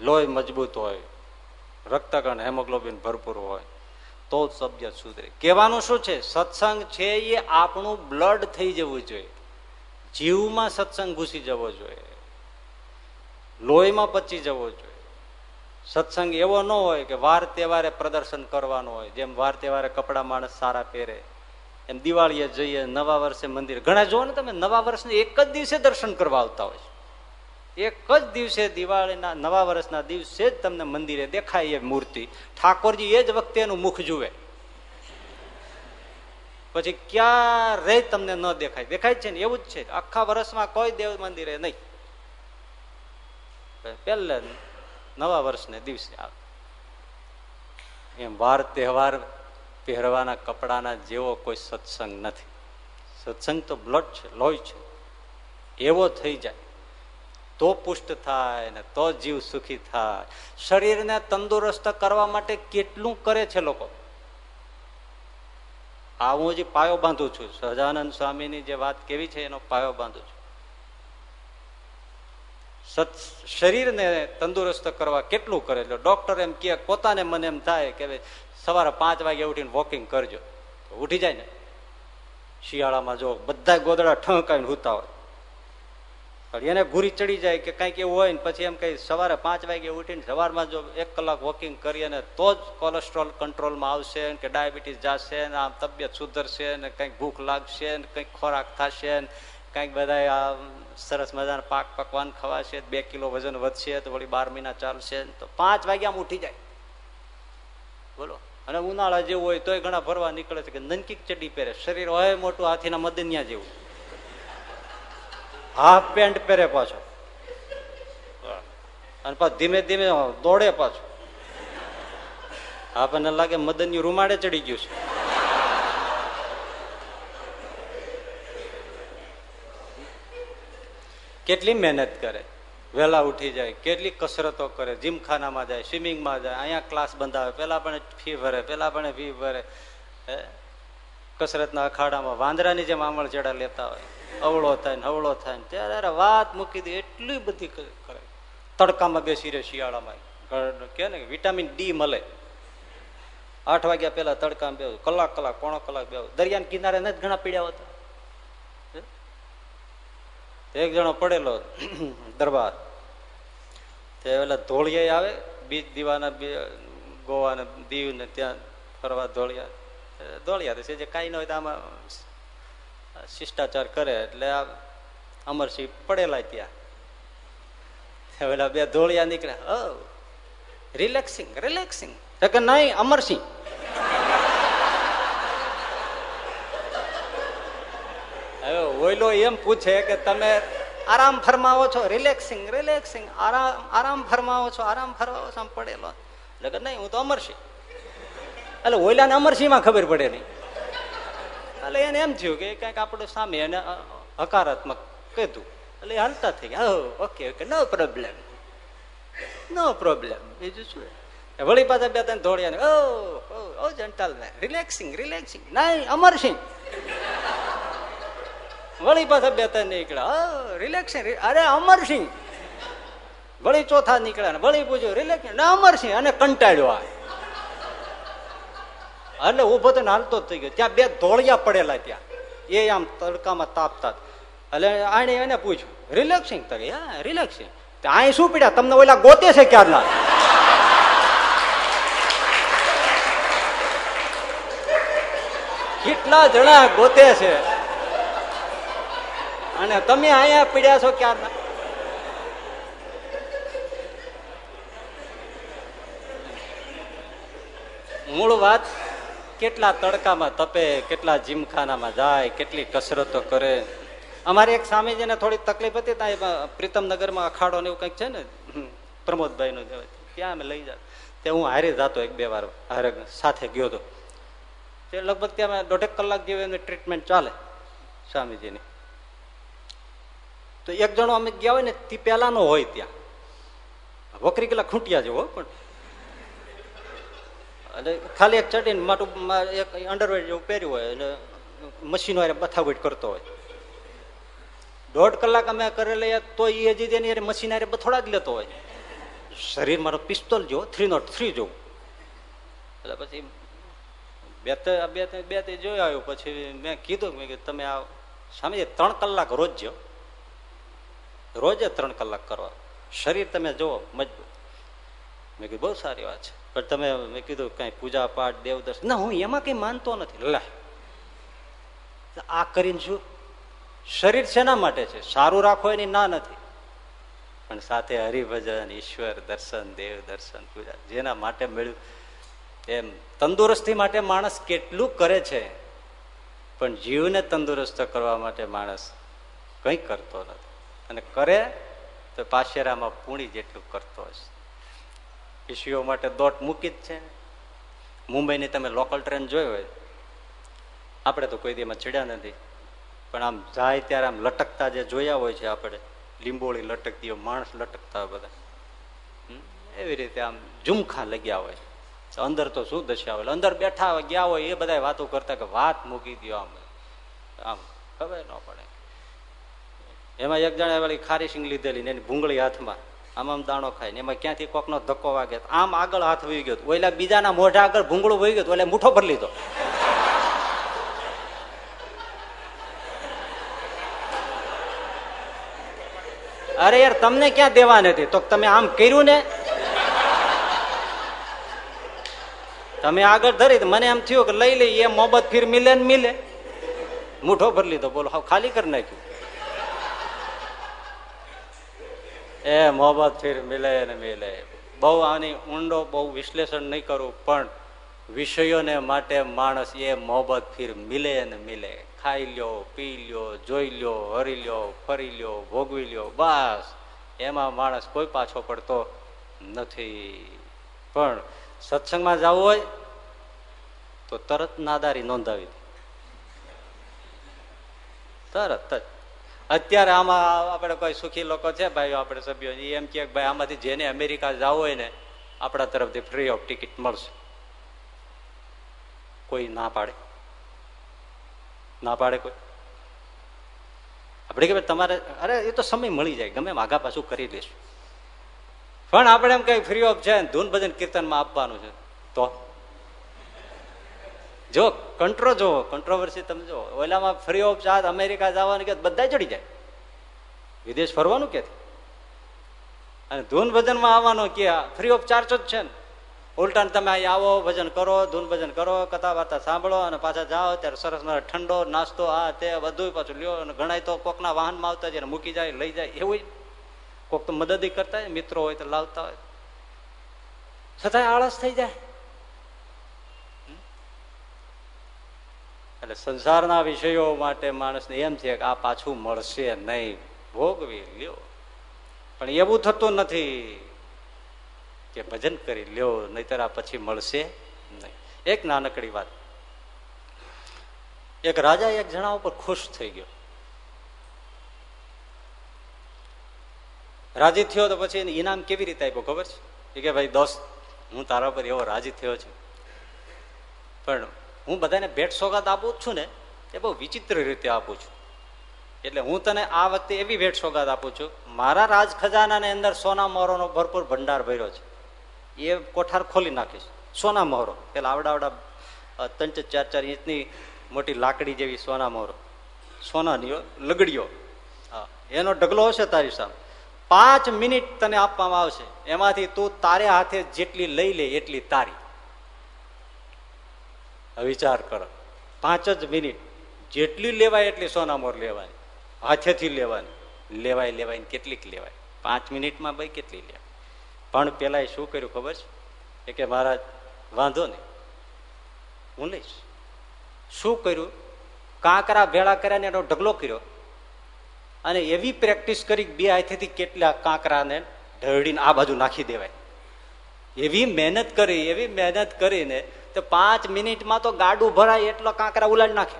લોહી મજબૂત હોય, રક્તકણ હેમોગ્લોબિન ભરપૂર હોય, તો જ સભ્ય સુધરે. કહેવાનું શું છે? સત્સંગ છે એ આપણું બ્લડ થઈ જવું જોઈએ. જીવમાં સત્સંગ ઘૂસી જવો જોઈએ. લોહીમાં પચી જવો જોઈએ. સત્સંગ એવો ન હોય કે વાર તહેવારે પ્રદર્શન કરવાનું હોય, જેમ વાર તહેવારે કપડા માણસ સારા પહેરે. એમ દિવાળીએ જઈએ, નવા વર્ષે મંદિર. ઘણા જુઓ ને તમે, નવા વર્ષને એક જ દિવસે દર્શન કરવા આવતા હોય એક જ દિવસે દિવાળીના, નવા વર્ષના દિવસે જ તમને મંદિરે દેખાય એ મૂર્તિ. ઠાકોરજી એ જ વખતે એનું મુખ જુએ. પછી ક્યારે તમને ન દેખાય. દેખાય છે ને, એવું જ છે. આખા વર્ષમાં કોઈ દેવ મંદિરે નહીં. પહેલે નવા વર્ષને દિવસે આવે. એમ વાર તહેવાર પહેરવાના કપડાના જેવો કોઈ સત્સંગ નથી. સત્સંગ તો બ્લડ છે, લોહી છે. એવો થઈ જાય. તો પુષ્ટ થાય ને તો જીવ સુખી થાય. શરીરને તંદુરસ્ત કરવા માટે કેટલું કરે છે લોકો? આ હું હજી પાયો બાંધું છું. સહજાનંદ સ્વામીની જે વાત કેવી છે, એનો પાયો બાંધું છું. સત શરીરને તંદુરસ્ત કરવા કેટલું કરે? એટલે ડોક્ટર એમ કે પોતાને મને એમ થાય કે સવારે પાંચ વાગે ઉઠીને વોકિંગ કરજો. ઉઠી જાય ને. શિયાળામાં જો બધા ગોદડા ઠંકાઈને હુતા હોય. એને ઘૂરી ચડી જાય કે કંઈક એવું હોય ને પછી એમ કઈ સવારે પાંચ વાગે ઉઠીને સવારમાં જો એક કલાક વોકિંગ કરીએ ને, તો જ કોલેસ્ટ્રોલ કંટ્રોલમાં આવશે કે ડાયાબિટીસ જશે ને, આમ તબિયત સુધરશે ને, કંઈક ભૂખ લાગશે ને, કંઈક ખોરાક થશે ને કંઈક બધા આ સરસ મજાના પાક પકવાન ખવાશે, બે કિલો વજન વધશે, તો વળી બાર મહિના ચાલશે, તો પાંચ વાગ્યા ઉઠી જાય. બોલો? અને ઉનાળા જેવું હોય તોય ઘણા ફરવા નીકળે છે કે નનકીક ચડી પહેરે. શરીર હોય મોટું હાથીના મદનિયા જેવું. હાફ પેન્ટ પહેરે પાછો. અને પાછું ધીમે ધીમે દોડે પાછો. આપણને લાગે મદનની રૂમાડે ચડી ગયું છે. કેટલી મહેનત કરે, વહેલા ઉઠી જાય, કેટલી કસરતો કરે, જીમખાનામાં જાય, સ્વિમિંગમાં જાય, અહીંયા ક્લાસ બંધાવે પેલા પણ ફી ભરે પેલા પણ ફી ભરે કસરતના અખાડામાં વાંદરાની જેમ આમળ ચેડા લેતા હોય, અવળો થાય ને હવળો થાય ને, ત્યારે વાત મૂકી દે, એટલી બધી કરે. તડકામાં બેસી રહે, શિયાળામાં. કે ને, વિટામિન ડી મળે. આઠ વાગ્યા પહેલા તડકામાં બે કલાક કલાક, પોણો કલાક બે દરિયાના કિનારે નથી ઘણા પીડ્યા હતા. એક જણો પડેલો દરબાર. તે પેલા ધોળિયા આવે, બીજ દીવાના ગોવા ને દીવ ને ત્યાં ફરવા ધોળિયા ધોળિયા છે જે કાંઈ ન હોય તો આમાં શિષ્ટાચાર કરે, એટલે આ અમરસિંહ પડેલા ત્યાં. પેલા બે ધોળિયા નીકળ્યા રિલેક્સિંગ રિલેક્સિંગ કે, નહીં અમરસિંહ હવે ઓઈલો એમ પૂછે કે તમે આરામ ફરમાવો છો? રિલેક્સિંગ રિલેક્સિંગ આરામ આરામ ફરમાવો છો? આરામ ફરમાવો છો? પડેલો. એટલે કે નહીં, હું તો અમરસિંહ એટલે ઓઈલાને અમરસિંહમાં ખબર પડે નહીં. એટલે એને એમ થયું કે કંઈક આપણું સામે એને હકારાત્મક કીધું. એટલે હાલતા થઈ ગયા. Okay okay no problem no problem બીજું શું? વળી પાછા બે ત્રણ ધોળિયા ઓ ઓ જંટાલ રિલેક્સિંગ રિલેક્સિંગ નહીં અમરસિંહ વળી પાછા બે ત્રણ નીકળ્યા. રિલેક્સિંગ અરે અમરસિંહ વળી ચોથા નીકળ્યા વળી પૂછ્યું રિલેક્સિંગ ના અમરસિંહ અને કંટાળ્યો આ. એટલે ઊભો તો હાલતો જ થઈ ગયો. ત્યાં બે ધોળિયા પડેલા ત્યાં. એ આમ તડકામાં તાપતા એટલે આને એને પૂછ્યું રિલેક્સિંગ તો હા રિલેક્સિંગ અહીં શું પીડ્યા તમને ઓલા ગોતે છે ક્યારના? કેટલા જણા ગોતે છે. અને તમે અહીંયા પીડ્યા છો ક્યારના? મૂળ વાત, કેટલા તડકામાં તપે, કેટલા જીમખાનામાં જાય, કેટલી કસરતો કરે. અમારે એક સ્વામીજીને થોડી તકલીફ હતી, ત્યાં પ્રીતમનગરમાં અખાડો ને એવું કંઈક છે ને પ્રમોદભાઈ નું ત્યાં અમે લઈ જાય ત્યાં હું હારે જતો એક બે વાર, હારે સાથે ગયો હતો તે લગભગ ત્યાં દોઢેક કલાક જેવી એમની ટ્રીટમેન્ટ ચાલે, સ્વામીજીની. તો એક જણો અમે ગયા હોય ને, તે પેલાનો હોય ત્યાં. વકરી કેટલા ખૂંટિયા જેવો પણ. અને ખાલી એક ચડીને માટું એક અંડરવેર જેવું પહેર્યું હોય, અને મશીનો હારે બથાગોટ કરતો હોય. દોઢ કલાક અમે કરેલા તો એ હજી તેની મશીન હારે બથોડા જ લેતો હોય. શરીર મારો પિસ્તોલ જેવો થ્રી નોટ થ્રી જેવું. એટલે પછી બે બે બે તે જોઈ આવ્યો, પછી મેં કીધું કે તમે આ સામે ત્રણ કલાક રોજ જો રોજે ત્રણ કલાક કરવા. શરીર તમે જુઓ, મજબૂત. મેં કીધું, બહુ સારી વાત છે. પણ તમે, મેં કીધું, કઈ પૂજા પાઠ દેવદર્શ ના, હું એમાં કઈ માનતો નથી. લે. આ કરીને શું? શરીર શેના માટે છે? સારું રાખો એની ના નથી. પણ સાથે હરિભજન, ઈશ્વર દર્શન, દેવ દર્શન, પૂજા, જેના માટે મળ્યું. એમ, તંદુરસ્તી માટે માણસ કેટલું કરે છે? પણ જીવને તંદુરસ્ત કરવા માટે માણસ કંઈ કરતો નથી. અને કરે તો પાશેરામાં પૂણી જેટલું કરતો હશે. પીસીઓ માટે દોટ મૂકી જ છે. મુંબઈની તમે લોકલ ટ્રેન જોઈ હોય, આપણે તો કોઈ દીમાં ચડ્યા નથી. પણ આમ જાય ત્યારે આમ લટકતા જે જોયા હોય છે આપણે, લીંબોળી લટકતી હોય, માણસ લટકતા હોય બધા. એવી રીતે આમ ઝુમખા લગ્યા હોય. અંદર તો શું દશા હોય? અંદર બેઠા ગયા હોય, એ બધા વાતો કરતા કે વાત મૂકી દો આમ. આમ ખબર ન પડે. એમાં એક જણા વાળી ખારી સિંગ લીધેલી ને એની ભૂંગળી હાથમાં. આમ આમ દાણો ખાય ને એમાં ક્યાંથી કોકનો ધક્કો વાગે? આમ આગળ હાથ વહી ગયો ઓલા બીજાના મોઢા આગળ ભૂંગળું વહી ગયું એટલે મુઠો ભરી લીધો. અરે યાર, તમને ક્યાં દેવા નથી તો તમે આમ કર્યું ને? તમે આગળ ધરી મને એમ થયું કે લઈ લઈ એ મોહબ્બત ફીર મિલે ને મિલે. મુઠો ભરી લીધો. બોલો ખાલી કરી નાખ્યું. એ મોહબ્બત ફીર મિલે ને મિલે. બહુ આની ઊંડો બહુ વિશ્લેષણ નહીં કરું, પણ વિષયોને માટે માણસ એ મોહબ્બત ફીર મિલે ને મિલે. ખાઈ લ્યો, પી લ્યો, જોઈ લ્યો, હરી લ્યો, ફરી લ્યો, ભોગવી લ્યો, બસ. એમાં માણસ કોઈ પાછો પડતો નથી. પણ સત્સંગમાં જવું હોય તો તરત નાદારી નોંધાવી તરત જ. અત્યારે આમાં આપણે કોઈ સુખી લોકો છે? ભાઈઓ આપણે સભ્યો. એમ કે ભાઈ, આમાંથી જેને અમેરિકા જવું હોય ને, આપણા તરફથી ફ્રી ઓફ ટિકિટ મળશે. કોઈ ના પાડે. ના પાડે કોઈ. આપણે કે તમારે, અરે, એ તો સમય મળી જાય. ગમે આગા પાછું કરી દઈશું પણ આપણે એમ કઈ ફ્રી ઓફ છે ધૂન ભજન કીર્તનમાં આપવાનું છે. તો? જો કંટ્રો જો કંટ્રોવર્સી તમે જો, ઓલામાં ફ્રી ઓફ ચાર્જ અમેરિકા જવાનું કે બધા ચડી જાય. વિદેશ ફરવાનું કે અને ધૂન ભજનમાં આવવાનું કે ફ્રી ઓફ ચાર્જ જ છે ને? ઉલટાને તમે અહીં આવો, ભજન કરો, ધૂન ભજન કરો કથા વાર્તા સાંભળો અને પાછા જાઓ, ત્યારે સરસ ઠંડો નાસ્તો, આ તે બધું પાછું લ્યો અને ગણાય તો કોકના વાહનમાં આવતા જાય મૂકી જાય, લઈ જાય, એવું કોક તો મદદ કરતા હોય, મિત્રો હોય તો લાવતા હોય. છતાંય આળસ થઈ જાય. એટલે સંસારના વિષયો માટે માણસને એમ છે કે આ પાછું મળશે નહીં. ભોગવી લ્યો. પણ એવું થતું નથી કે ભજન કરી લ્યો, નહીતર આ પછી મળશે નહીં. એક નાનકડી વાત. એક રાજા એક જણા ઉપર ખુશ થઈ ગયો. રાજી થયો તો પછી એને ઇનામ કેવી રીતે આપ્યો ખબર છે? કે ભાઈ દોસ્ત, હું તારા પર એવો રાજી થયો છું. પણ હું બધાને ભેટ સોગાદ આપું છું ને, એ બહુ વિચિત્ર રીતે આપું છું. એટલે હું તને આ વખતે એવી ભેટ સોગાદ આપું છું, મારા રાજ ખજાનાની અંદર સોના મોરોનો ભરપૂર ભંડાર ભર્યો છે. એ કોઠાર ખોલી નાખીશ. સોના મોરો પેલા આવડા આવડા ત્રણ ચાર ચાર ઇંચની મોટી લાકડી જેવી સોના મોહરો. સોનાની લગડીઓ. હા એનો ઢગલો હશે તારી સામે. પાંચ મિનિટ તને આપવામાં આવશે. એમાંથી તું તારે હાથે જેટલી લઈ લે એટલી તારી. વિચાર કરો. પાંચ જ મિનિટ. જેટલી લેવાય એટલી સોનામોર લેવાની હાથેથી લેવાની. લેવાય લેવાય કેટલીક લેવાય. પાંચ મિનિટમાં ભાઈ કેટલી લેવાય? પણ પેલા શું કર્યું ખબર છે? કે મહારાજ, વાંધો નહીં. હું લઈશ. શું કર્યું? કાંકરા ભેળા કર્યા એનો ઢગલો કર્યો. અને એવી પ્રેક્ટિસ કરી બે હાથેથી કેટલા કાંકરાને ઢળીને આ બાજુ નાખી દેવાય. એવી મહેનત કરી, એવી મહેનત કરીને તો પાંચ મિનિટમાં તો ગાડું ભરાય એટલો કાંકરા ઉલાડી નાખે.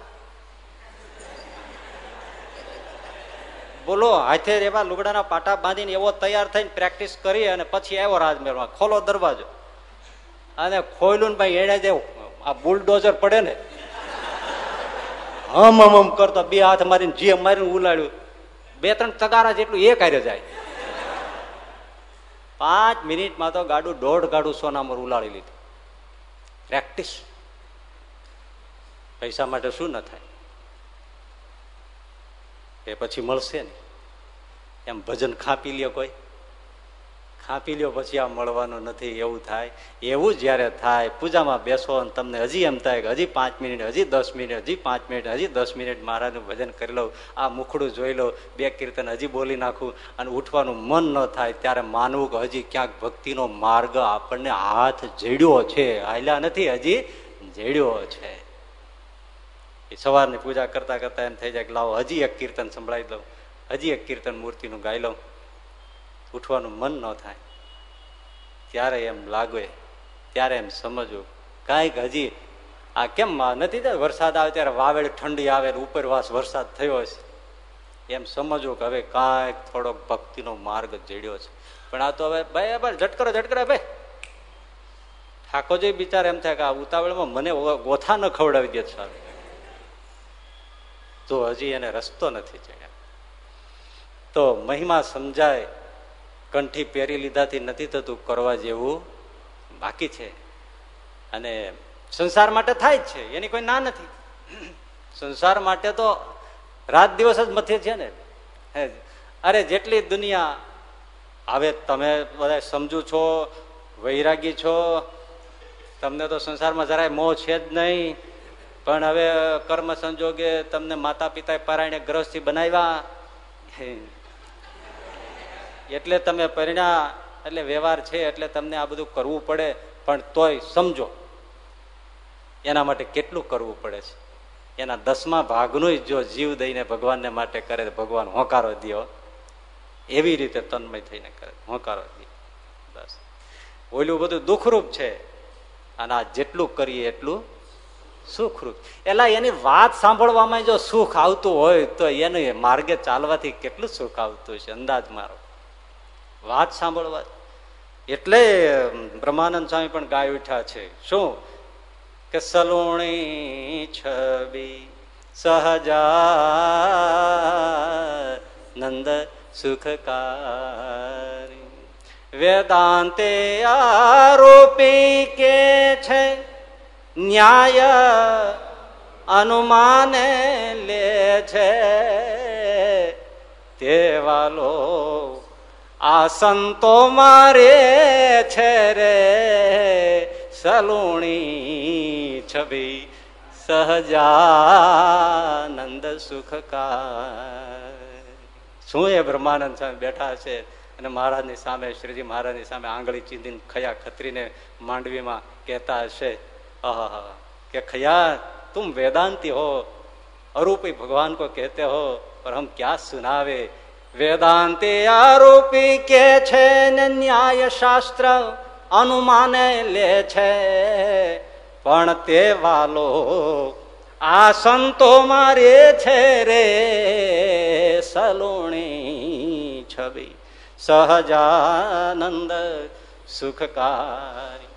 બોલો, હાથે એવા લુગડાના પાટા બાંધીને એવો તૈયાર થઈને પ્રેક્ટિસ કરી અને પછી આવ્યો રાજમેરમાં ખોલો દરવાજો. અને ખોયલું ને ભાઈ એને જે આ બુલડોઝર પડે ને, હમ હમ કરતો બે હાથ મારીને જીએ મારીને ઉલાડ્યું બે ત્રણ તગારા જેટલું એ કાર્ય જાય. પાંચ મિનિટમાં તો ગાડું દોઢ ગાડું સોનામર ઉલાડી લીધું. પ્રેક્ટિસ. પૈસા માટે શું ન થાય? એ પછી મળશે ને એમ ભજન ખાપી લે કોઈ. ખાપી લ્યો, પછી આ મળવાનું નથી, એવું થાય. એવું જ્યારે થાય, પૂજામાં બેસો અને તમને હજી એમ થાય કે હજી પાંચ મિનિટ, હજી દસ મિનિટ, હજી પાંચ મિનિટ, હજી દસ મિનિટ મહારાજનું ભજન કરી લઉં, આ મુખડું જોઈ લઉં, બે કીર્તન હજી બોલી નાખું અને ઉઠવાનું મન ન થાય ત્યારે માનવું કે હજી ક્યાંક ભક્તિનો માર્ગ આપણને હાથ જેડ્યો છે. હાલ્યા નથી, હજી જેડ્યો છે. એ સવારની પૂજા કરતા કરતા એમ થઈ જાય કે લાવો, હજી એક કીર્તન સંભળાવી દઉં, હજી એક કીર્તન મૂર્તિનું ગાઈ લઉં. ઉઠવાનું મન ન થાય. ત્યારે એમ લાગે, ત્યારે એમ સમજવું, કાંઈક હજી, આ કેમ નથી વરસાદ આવે ત્યારે વાવેડ ઠંડી આવે ઉપરવાસ વરસાદ થયો છે એમ સમજવું કે હવે કાંઈક થોડોક ભક્તિનો માર્ગ જડ્યો છે. પણ આ તો હવે ભાઈ ભાઈ ઝટકરો ઝટકરો ભાઈ. ઠાકોરજી બિચાર એમ થાય કે આ ઉતાવળમાં મને ગોથા ન ખવડાવી દે સારું તો હજી એને રસ્તો નથી ચડ્યા. તો મહિમા સમજાય કંઠી પહેરી લીધાથી નથી થતું કરવા જેવું બાકી છે. અને સંસાર માટે થાય જ છે, એની કોઈ ના નથી. સંસાર માટે તો રાત દિવસ જ મથે છે ને. અરે જેટલી દુનિયા હવે તમે બધા સમજુ છો, વૈરાગી છો, તમને તો સંસારમાં જરાય મોહ છે જ નહીં. પણ હવે કર્મ સંજોગે તમને માતા પિતાએ પરાયણે ગ્રહથી બનાવ્યા. એટલે તમે પરિણા, એટલે વ્યવહાર છે, એટલે તમને આ બધું કરવું પડે, પણ તોય સમજો, એના માટે કેટલું કરવું પડે છે. એના દસમા ભાગનું જો જીવ દઈને ભગવાનને માટે કરે ભગવાન હોંકારો દો એવી રીતે તન્મય થઈને કરે, હોંકારો દે. બસ. ઓલું બધું દુઃખરૂપ છે. અને આ જેટલું કરીએ એટલું સુખરૂપ. એટલે એની વાત સાંભળવામાં જો સુખ આવતું હોય, તો એને માર્ગે ચાલવાથી કેટલું સુખ આવતું છે અંદાજ મારો. વાત સાંભળવા. એટલે બ્રહ્માનંદ સ્વામી પણ ગાય ઉઠ્યા છે. શું? કે સલોણી છબી સહજા નંદ સુખકારી. વેદાંતે આરોપી કે છે, ન્યાય અનુમાને લે છે તે વાલો આ સંતો મારે છે રે સલુણી છબી સહજાનંદ સુખકા શું એ બ્રહ્માનંદ સામે બેઠા છે અને મહારાજની સામે, શ્રીજી મહારાજની સામે આંગળી ચીંધીને ખયા ખતરીને માંડવીમાં કહેતા હશે આહ કે ખયા, તું વેદાંતિ હો, અરૂપી ભગવાન કો કહેતે હો પર હમ ક્યાં સુનાવે? વેદાંતે આરોપી કે છે ને ન્યાય શાસ્ત્ર અનુમાને લે છે. પણ તે વાલો આ સંતો મારે છે રે સલુણી છબી. સહજાનંદ સુખકારી.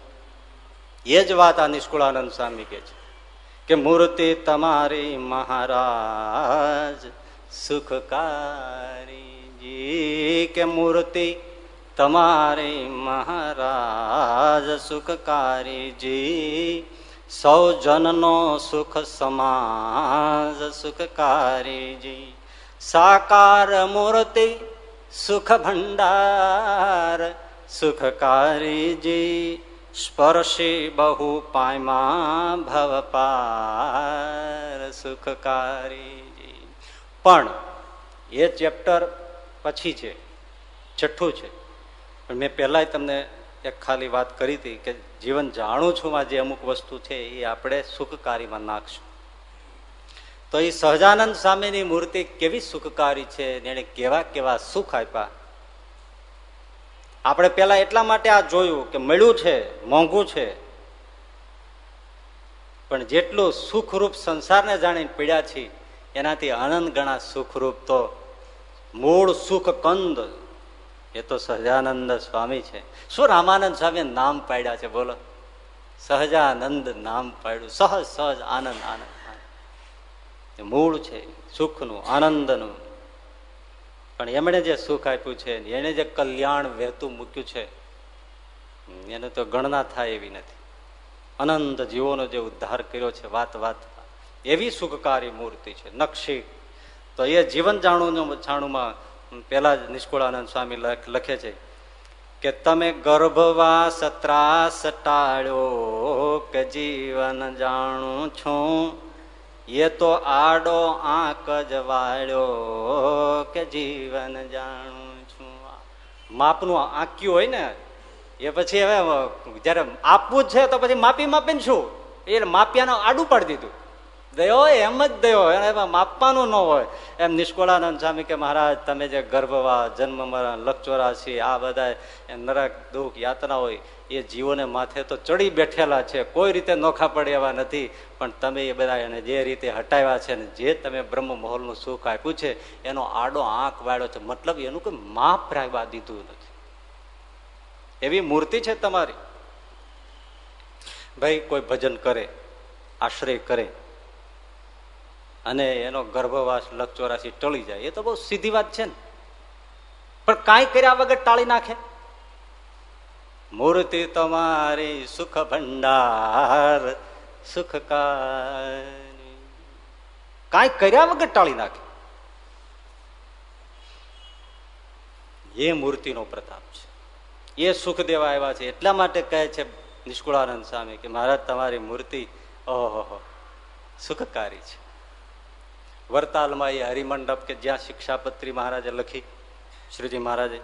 એ જ વાત આ નિષ્કુળાનંદ સ્વામી કે છે કે મૂર્તિ તમારી મહારાજ સુખકારી કે મૂર્તિ તમારી મહારાજ સુખકારીજી સૌ જનનો સુખ સમાજ સુખકારીજી સાકાર મૂર્તિ સુખ ભંડાર સુખકારીજી સ્પર્શી બહુ પાયમાં ભવપાર સુખકારીજી પણ એ ચેપ્ટર પછી છે, છઠ્ઠું છે. પણ મેં પહેલાંય તમને એક ખાલી વાત કરી હતી કે જીવન જાણું છું માં જે અમુક વસ્તુ છે એ આપણે સુખકારીમાં નાખશું. તો એ સહજાનંદ સ્વામીની મૂર્તિ કેવી સુખકારી છે એને કેવા કેવા સુખ આપ્યા? આપણે પેલા એટલા માટે આ જોયું કે મળ્યું છે, મોંઘું છે. પણ જેટલું સુખરૂપ સંસારને જાણીને પીડ્યા છીએ એનાથી આનંદ ગણા સુખરૂપ તો મૂળ સુખ કંદ. એ તો સહજાનંદ સ્વામી છે. શું રામાનંદ સ્વામી નામ પાડ્યા છે? બોલો. સહજાનંદ નામ પાડ્યું. સહજ સહજ, આનંદ આનંદ મૂળ છે, સુખનું, આનંદનું. પણ એમણે જે સુખ આપ્યું છે એને જે કલ્યાણ વહેતું મૂક્યું છે, એને તો ગણના થાય એવી નથી. અનંત જીવોનો જે ઉદ્ધાર કર્યો છે, વાત વાત. એવી સુખકારી મૂર્તિ છે નક્ષી તો એ જીવન જાણું જાણુમાં પેલા જ નિષ્કુળાનંદ સ્વામી લખે છે કે તમે ગર્ભવાસ ત્રાસ ટાળ્યો કે જીવન જાણું છું? એ તો આડો આંક જ વાળ્યો કે જીવન જાણું છું. માપનું આંક્યું હોય ને, એ પછી હવે, જયારે આપવું છે તો પછી માપી માપીને શું? એ માપ્યાનું આડું પાડી દીધું. દયો એમ જ દયો એમાં માપવાનું ન હોય. એમ નિષ્કોળાનંદ સ્વામી કે, મહારાજ, તમે જે ગર્ભવા, જન્મ મરણ છીએ આ બધા નરક, દુઃખ, યાતના હોય, એ જીવોને માથે તો ચડી બેઠેલા છે. કોઈ રીતે નોખા પડે એવા નથી. પણ તમે એ બધા એને જે રીતે હટાવ્યા છે ને, જે તમે બ્રહ્મ મહોલનું સુખ આપ્યું છે, એનો આડો આંખ વાળ્યો છે. મતલબ એનું કોઈ માપ રાખવા દીધું નથી. એવી મૂર્તિ છે તમારી. ભાઈ, કોઈ ભજન કરે, આશ્રય કરે અને એનો ગર્ભવાસ લક્ષ ટળી જાય. એ તો બહુ સીધી વાત છે ને. પણ કાંઈ કર્યા વગર ટાળી નાખે. મૂર્તિ તમારી સુખ ભંડાર, સુખ કાંઈ કર્યા વગર ટાળી નાખે. એ મૂર્તિનો પ્રતાપ છે. એ સુખ દેવા આવ્યા છે. એટલા માટે કહે છે નિષ્કુળાનંદ સ્વામી કે મહારાજ, તમારી મૂર્તિ ઓહો સુખકારી છે. વરતાલમાં એ હરિમંડપ કે જ્યાં શિક્ષાપત્રી મહારાજે લખી, શ્રીજી મહારાજે.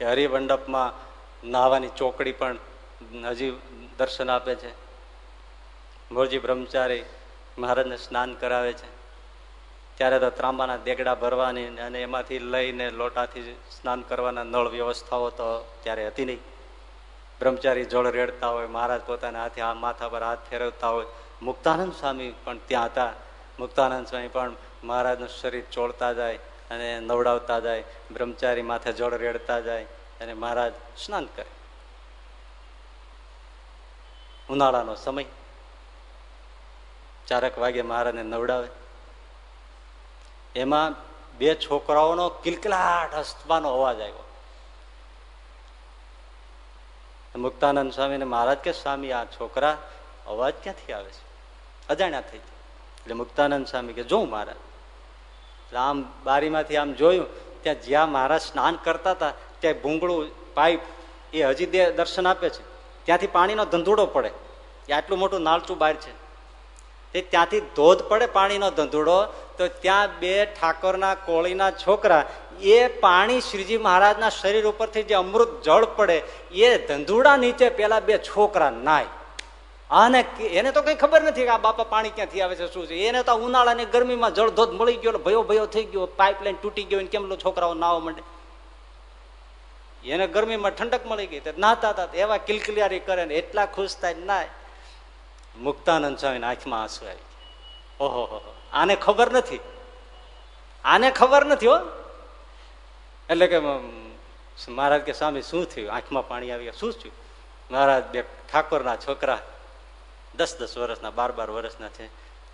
એ હરિમંડપમાં નાહવાની ચોકડી પણ હજી દર્શન આપે છે. મોરજી બ્રહ્મચારી મહારાજને સ્નાન કરાવે છે. ત્યારે તો ત્રાંબાના દેગડા ભરવાની અને એમાંથી લઈને લોટાથી સ્નાન કરવાના નળ વ્યવસ્થાઓ તો ત્યારે હતી નહીં. બ્રહ્મચારી જળ રેડતા હોય, મહારાજ પોતાના હાથે માથા પર હાથ ફેરવતા હોય. મુક્તાનંદ સ્વામી પણ ત્યાં હતા. મુક્તાનંદ સ્વામી પણ મહારાજનું શરીર ચોળતા જાય અને નવડાવતા જાય, બ્રહ્મચારી માથે જળ રેડતા જાય અને મહારાજ સ્નાન કરે. ઉનાળાનો સમય. ચારક વાગે મહારાજને નવડાવે. એમાં બે છોકરાઓનો કિલકલાટ હસવાનો અવાજ આવ્યો. મુક્તાનંદ સ્વામી ને મહારાજ કે, સ્વામી, આ છોકરા અવાજ ક્યાંથી આવે છે? અજાણ્યા થઈ એટલે મુક્તાનંદ સ્વામી કે જોઉં મહારાજ. આમ બારીમાંથી આમ જોયું, ત્યાં જ્યાં મહારાજ સ્નાન કરતા હતા, ત્યાં ભૂંગળું, પાઇપ, એ હજી દે દર્શન આપે છે. ત્યાંથી પાણીનો ધંધુડો પડે. એ આટલું મોટું નાળચું બહાર છે. તે ત્યાંથી ધોધ પડે પાણીનો ધંધુડો, તો ત્યાં બે ઠાકોરના કોળીના છોકરા, એ પાણી શ્રીજી મહારાજના શરીર ઉપરથી જે અમૃત જળ પડે, એ ધંધુડા નીચે પેલા બે છોકરા નાય. આને એને તો કઈ ખબર નથી કે આ બાપા પાણી ક્યાંથી આવે છે, શું છે. એને તો ઉનાળાની ગરમીમાં જળધોધ મળી ગયો ભયો ભયો થઈ ગયો, પાઇપલાઇન તૂટી ગયો કેમ છોકરાઓ નાવા માંડે. એને ગરમીમાં ઠંડક મળી ગઈ નાતા હતા એવા કિલકિલિયારી કરે ને એટલા ખુશ થાય ના મુક્તાનંદ સ્વામી આંખમાં આંસુ આવી ઓહો આને ખબર નથી. આને ખબર નથી, હો. એટલે કે મહારાજ કે, સ્વામી, શું થયું? આંખમાં પાણી આવી શું થયું? મહારાજ બે ઠાકોરના છોકરા દસ દસ વર્ષના બાર બાર વર્ષના છે.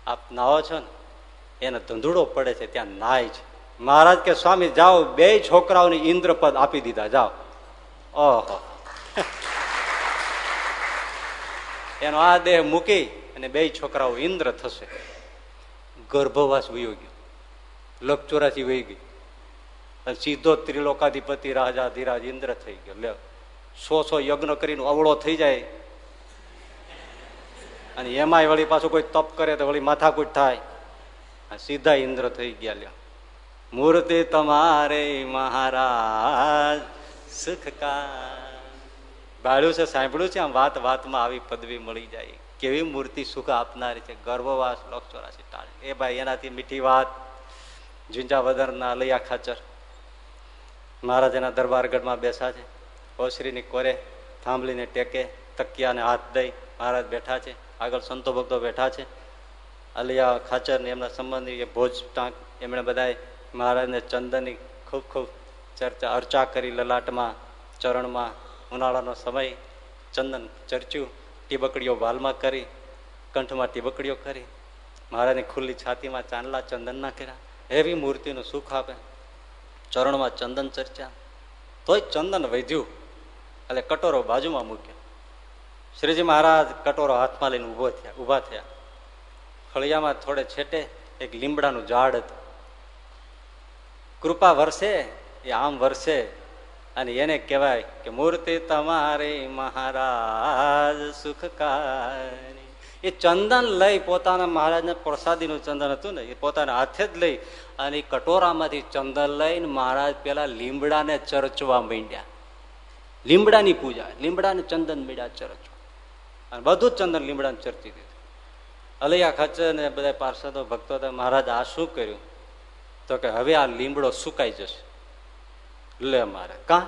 આપ નાહો છો ને, એને ધંધુડો પડે છે, ત્યાં નાય છે. મહારાજ કે, સ્વામી, જાઓ, બે છોકરાઓને ઇન્દ્રપદ આપી દીધા, જાઓ. ઓહો. એનો આ દેહ મૂકી અને બે છોકરાઓ ઇન્દ્ર થશે. ગર્ભવાસ વયો ગયો. લક્ષ વહી ગઈ. અને સીધો ત્રિલોકાધિપતિ રાજા, ધીરાજ ઇન્દ્ર થઈ ગયો. લે સો સો યજ્ઞ કરીને અવળો થઈ જાય. અને એમાંય વળી પાછું કોઈ તપ કરે તો વળી માથાકૂટ થાય. સીધા ઇન્દ્ર થઈ ગયા લ્યો. મૂર્તિ તમારે મહારાજ સુખકાર બાળ્યું છે, સાંભળ્યું છે? આમ વાત વાતમાં આવી પદવી મળી જાય. કેવી મૂર્તિ સુખ આપનારી છે? ગર્ભવાસ લોક ચોરાસી ટાળે એ ભાઈ એનાથી મીઠી વાત. ઝુંઝા વદરના લૈયા ખાચર. મહારાજ એના દરબારગઢમાં બેસા છે. ઓસરીની કોરે થાંભલીને ટેકે, તકિયાને હાથ દઈ. મહારાજ બેઠા છે. આગળ સંતો ભક્તો બેઠા છે. અલિયા, ખાચર ને એમના સંબંધી ભોજ ટાંક એમણે બધાએ મહારાજને ચંદનની ખૂબ ખૂબ ચર્ચા, અર્ચા કરી લલાટમાં, ચરણમાં. ઉનાળાનો સમય, ચંદન ચર્ચ્યું, ટીબકડીઓ વાલમાં કરી, કંઠમાં ટીબકડીઓ કરી. મહારાજની ખુલ્લી છાતીમાં ચાંદલા ચંદનના કર્યા. એવી મૂર્તિનું સુખ આપે. ચરણમાં ચંદન ચર્ચા તોય ચંદન વધ્યું. એટલે કટોરો બાજુમાં મૂક્યો. શ્રીજી મહારાજ કટોરો હાથમાં લઈને ઊભો થયા, ઊભા થયા. ફળિયામાં થોડે છેટે એક લીમડાનું ઝાડ હતું. કૃપા વરસે, એ આમ વરસે, અને એને કહેવાય કે, મૂર્તિ તમારી મહારાજ સુખકારી. એ ચંદન લઈ પોતાના મહારાજને પ્રસાદીનું ચંદન હતું ને, એ પોતાના હાથે જ લઈ, અને એ કટોરામાંથી ચંદન લઈને મહારાજ પેલા લીમડાને ચરચવા માંડ્યા. લીમડાની પૂજા, લીમડાને ચંદન મીડા ચરચવા. અને બધું જ ચંદન લીમડાને ચર્ચી દીધું. અલૈયા ખચ્ચર ને બધા પાર્ષદો, ભક્તો મહારાજ, આ શું કર્યું? તો કે હવે આ લીમડો સુકાઈ જશે. લે મારે, કા?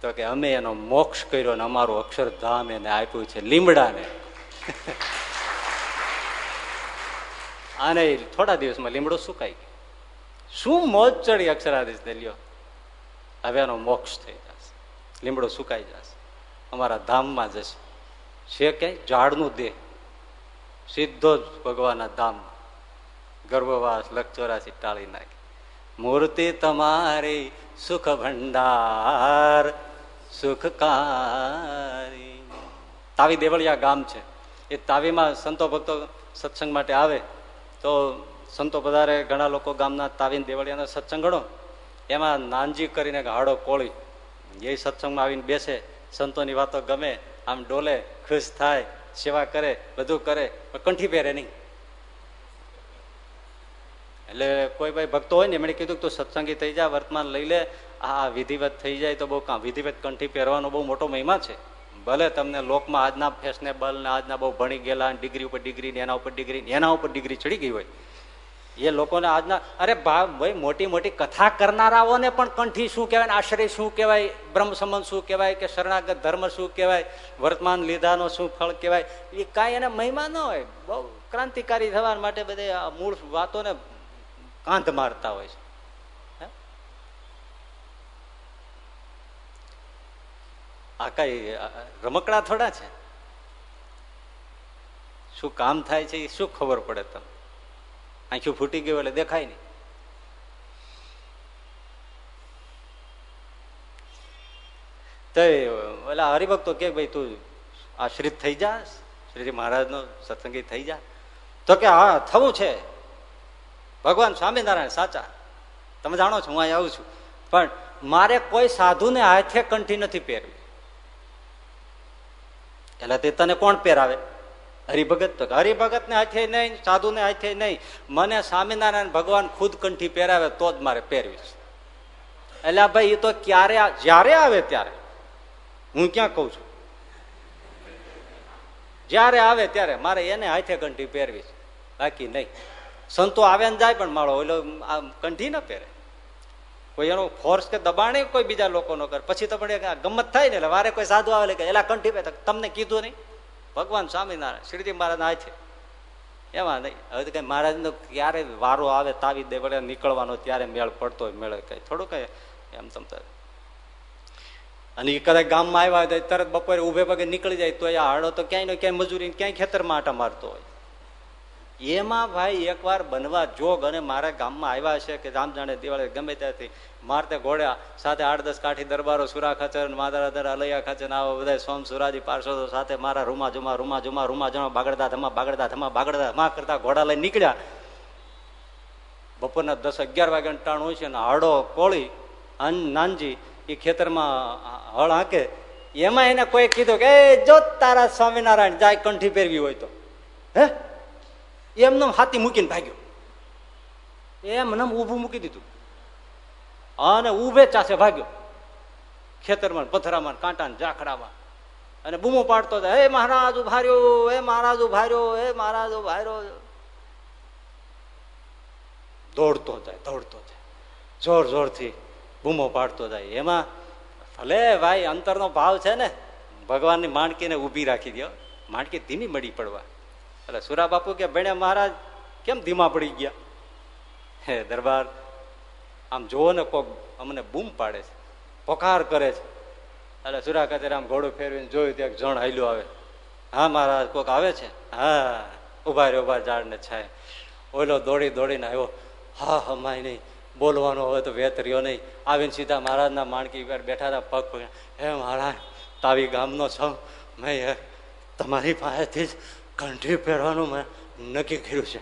તો કે અમે એનો મોક્ષ કર્યો ને અમારું અક્ષરધામ એને આપ્યું છે લીમડાને. આને થોડા દિવસમાં લીમડો સુકાઈ ગયો. શું મોજ ચડી અક્ષરાધીશ ને લ્યો હવે એનો મોક્ષ થઈ જશે. લીમડો સુકાઈ જશે. અમારા ધામમાં જશે. છે કે ઝાડનું દેહ? સીધો જ ભગવાનના ધામ ગર્ભવાસ લક્ષોરાશી ટાળી નાખી. મૂર્તિ તમારી સુખ ભંડાર સુખકારી. તાવી દેવળિયા ગામ છે. એ તાવીમાં સંતો ભક્તો સત્સંગ માટે આવે તો સંતો વધારે ઘણા લોકો ગામના તાવીન દેવળિયાના સત્સંગ ગણો. એમાં નાનજી કરીને હાડો કોળી. એ સત્સંગમાં આવીને બેસે. સંતોની વાતો ગમે. આમ ડોલે, ખુશ થાય, સેવા કરે, બધું કરે કંઠી પહેરે નહીં. એટલે કોઈ ભાઈ ભક્તો હોય ને, એમણે કીધું તું સત્સંગી થઈ જાય વર્તમાન લઈ લે. આ વિધિવત થઈ જાય તો બહુ કામ, વિધિવત કંઠી પહેરવાનો બહુ મોટો મહિમા છે. ભલે તમને લોકમાં આજના ફેશનેબલ ને આજના બહુ ભણી ગયેલા ડિગ્રી ઉપર ડિગ્રી ને એના ઉપર ડિગ્રી એના ઉપર ડિગ્રી ચડી ગઈ હોય એ લોકોને આજના અરે ભાઈ, મોટી મોટી કથા કરનારાઓને પણ કંઠી શું કહેવાય આશ્રય શું કહેવાય? બ્રહ્મ સંબંધ શું કહેવાય કે શરણાગત ધર્મ શું કહેવાય? વર્તમાન લીધાનો શું ફળ કહેવાય? એ કાંઈ એને મહિમા ન હોય. બહુ ક્રાંતિકારી થવા માટે બધે મૂળ વાતોને કાંધ મારતા હોય છે. આ કઈ રમકડા થોડા છે? શું કામ થાય છે એ શું ખબર પડે તમને? આંખું ફૂટી ગયું એટલે દેખાય નહીં. તો ઓલા હરિભક્તો કે ભાઈ, તું આશ્રિત થઈ જા, શ્રીજી મહારાજ નો સત્સંગી થઈ જા. તો કે, હા, થવું છે. ભગવાન સ્વામિનારાયણ સાચા. તમે જાણો છો, હું અહીં આવું છું. પણ મારે કોઈ સાધુને હાથે કંઠી નથી પહેરવી. એટલે તે તને કોણ પહેરાવે? હરિભગત તો હરિભગત ને હાથે નહીં સાધુ ને હાથે નહીં. મને સ્વામિનારાયણ ભગવાન ખુદ કંઠી પહેરાવે તો જ મારે પહેરવીશ. એટલે ભાઈ એ તો ક્યારે જ્યારે આવે ત્યારે. હું ક્યાં કઉ છું? જ્યારે આવે ત્યારે મારે એને હાથે કંઠી પહેરવી બાકી નહીં. સંતો આવે ને જાય પણ માળો ઓલો કંઠી ના પહેરે. કોઈ એનો ફોર્સ કે દબાણે કોઈ બીજા લોકો નો કરે. પછી તો પણ ગમત થાય ને એટલે વારે કોઈ સાધુ આવે કે એલા કંઠી પહેરે. તમને કીધું નહીં? ભગવાન સ્વામિનારાયણ, શ્રીજી મહારાજ આ છે એમાં નહીં, હવે તો કઈ મહારાજ નો ક્યારે વારો આવે, તાવી દે વડે નીકળવાનો, ત્યારે મેળ પડતો હોય, મેળે કઈ. થોડું કઈ એમ તમ અને એ કદાચ ગામમાં આવ્યા હોય તરત બપોરે ઉભે પગે નીકળી જાય તો આ હાડો તો ક્યાંય ને ક્યાંય મજૂરી ક્યાંય ખેતરમાં આટા મારતો હોય. એમાં ભાઈ એકવાર બનવા જોગ અને મારા ગામમાં આવ્યા છે કે રામ જાણે દિવાળી ગમે ત્યાંથી મારતે ઘોડ્યા. સાથે આઠ દસ કાઠી દરબારો, સુરા ખાચર માદરાધર અલૈયા ખચર આવા બધા સોમ સુરાજી પાર્ષદો સાથે મારા રૂમા જુમા રૂમા જુમા, રૂમા જમા, બાગડતા ધમા બાગડતા ધમા બાગડતા ધમા કરતા ઘોડા લઈ નીકળ્યા. બપોરના દસ અગિયાર વાગ્યા ટાણું હોય છે અને હાડો, કોળી, અન, નાનજી એ ખેતરમાં હળ હાંકે. એમાં એને કોઈ કીધું કે જો તારા સ્વામિનારાયણ જાય કંઠી પહેરવી હોય તો. હે? એમને હાથી મૂકીને ભાગ્યો. એમ નમ ઊભું મૂકી દીધું. અને ઉભે ચાસે ભાગ્યો ખેતરમાં પથરામાં કાંટા જાખડામાં અને બૂમો પાડતો જાય હે મહારાજ ઉભાર્યો હે મહારાજ ઉભાર્યો હે મહારાજ ઉભાર્યો દોડતો જાય દોડતો જાય. જોર જોરથી બૂમો પાડતો જાય. એમાં, ભલે ભાઈ, અંતરનો ભાવ છે ને, ભગવાનની માણકીને ઊભી રાખી દો માણકી ધીમી મળી પડવા. એટલે સુરા બાપુ કે ભણ્યા મહારાજ, કેમ ધીમા પડી ગયા? હે દરબાર આમ જોવો ને કોક અમને બૂમ પાડે છે, પોકાર કરે છે. એટલે સુરા ખાતે આમ ઘોડું ફેરવીને જોયું ત્યાં જણ હાલ્યું આવે. હા મહારાજ, કોક આવે છે? હા ઊભા રે ઊભા ઝાડને છાય. ઓલો દોડી દોડીને આવ્યો. હા હમાય નહીં, બોલવાનો હોય તો વેત રહ્યો નહીં. આવીને સીધા મહારાજના માણકી પર બેઠા હતા, પગ પગ હે મહારાજ, તાવી ગામનો છ? મેં તમારી પાસેથી જ કંઠી પહેરવાનું મેં નક્કી કર્યું છે.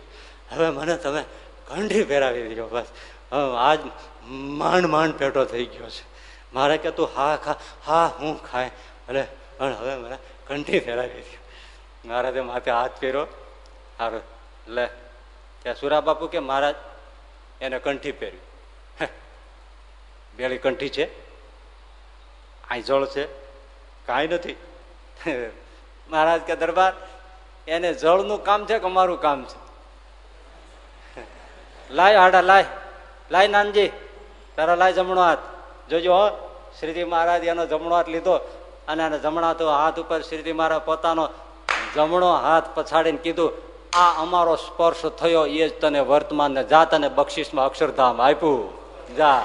હવે મને તમે કંઠી પહેરાવી દીધો બસ. આજ માંડ માંડ પેટો થઈ ગયો છે. મારે કે તું હા ખા, હા હું ખાય. એટલે પણ હવે મને કંઠી ફેરાવી દીધું મહારાજે માથે હાથ પહેર્યો સારું લે ત્યાં સુરા બાપુ કે મહારાજ, એને કંઠી પહેર્યું બેળી કંઠી છે. આઈજોળ છે. કાંઈ નથી. મહારાજ કે દરબાર, એને જળનું કામ છે કે અમારું કામ છે? લાય હાડા, લાય. લાય નાનજી, તારા લાય જમણો હાથ. જોજો શ્રીજી મહારાજ એનો જમણો હાથ લીધો અને એને જમણા તો હાથ ઉપર શ્રીજી મહારાજ પોતાનો જમણો હાથ પછાડીને કીધું, આ અમારો સ્પર્શ થયો એ જ તને વર્તમાન ને જા તને બક્ષિસમાં અક્ષરધામ આપ્યું. જા.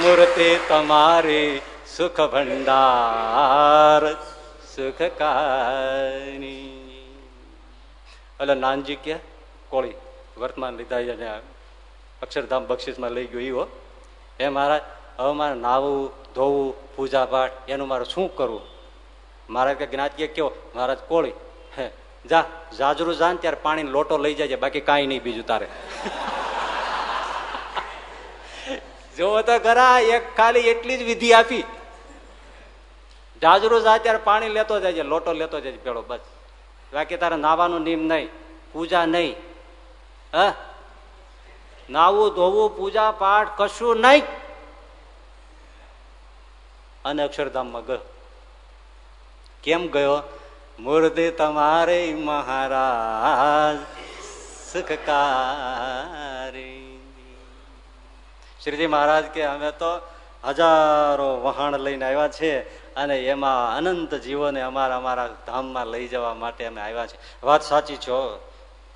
મૂર્તિ તમારી સુખ ભંડાર સુખકારી એટલે નાનજી કે, કોળી વર્તમાન લીધા અક્ષરધામ બક્ષિસમાં લઈ ગયો એવો એ મહારાજ હવે મારે નાહવું ધોવું પૂજા પાઠ એનું મારે શું કરવું? મહારાજ કે જ્ઞાતિએ કયો મહારાજ, કોળી, હે, જા, જાજરું જા ત્યારે પાણી લોટો લઈ જાય બાકી કાંઈ નહીં બીજું તારે. જોવો તો ખરા, એક ખાલી એટલી જ વિધિ આપી. જાજરું જા ત્યારે પાણી લેતો જાય લોટો લેતો જાય પેલો બસ. બાકી તારે નાવાનું નિયમ નહીં, પૂજા નહીં. હ? નાવું ધોવું, પૂજા પાઠ કશું નહીં. અને અક્ષરધામમાં ગયો. કેમ ગયો? મૂર્તિ તમારે મહારાજ સુખકારી. શ્રીજી મહારાજ કે અમે તો હજારો વહાણ લઈને આવ્યા છે અને એમાં અનંત જીવોને અમારા અમારા ધામમાં લઈ જવા માટે અમે આવ્યા છે. વાત સાચી છો.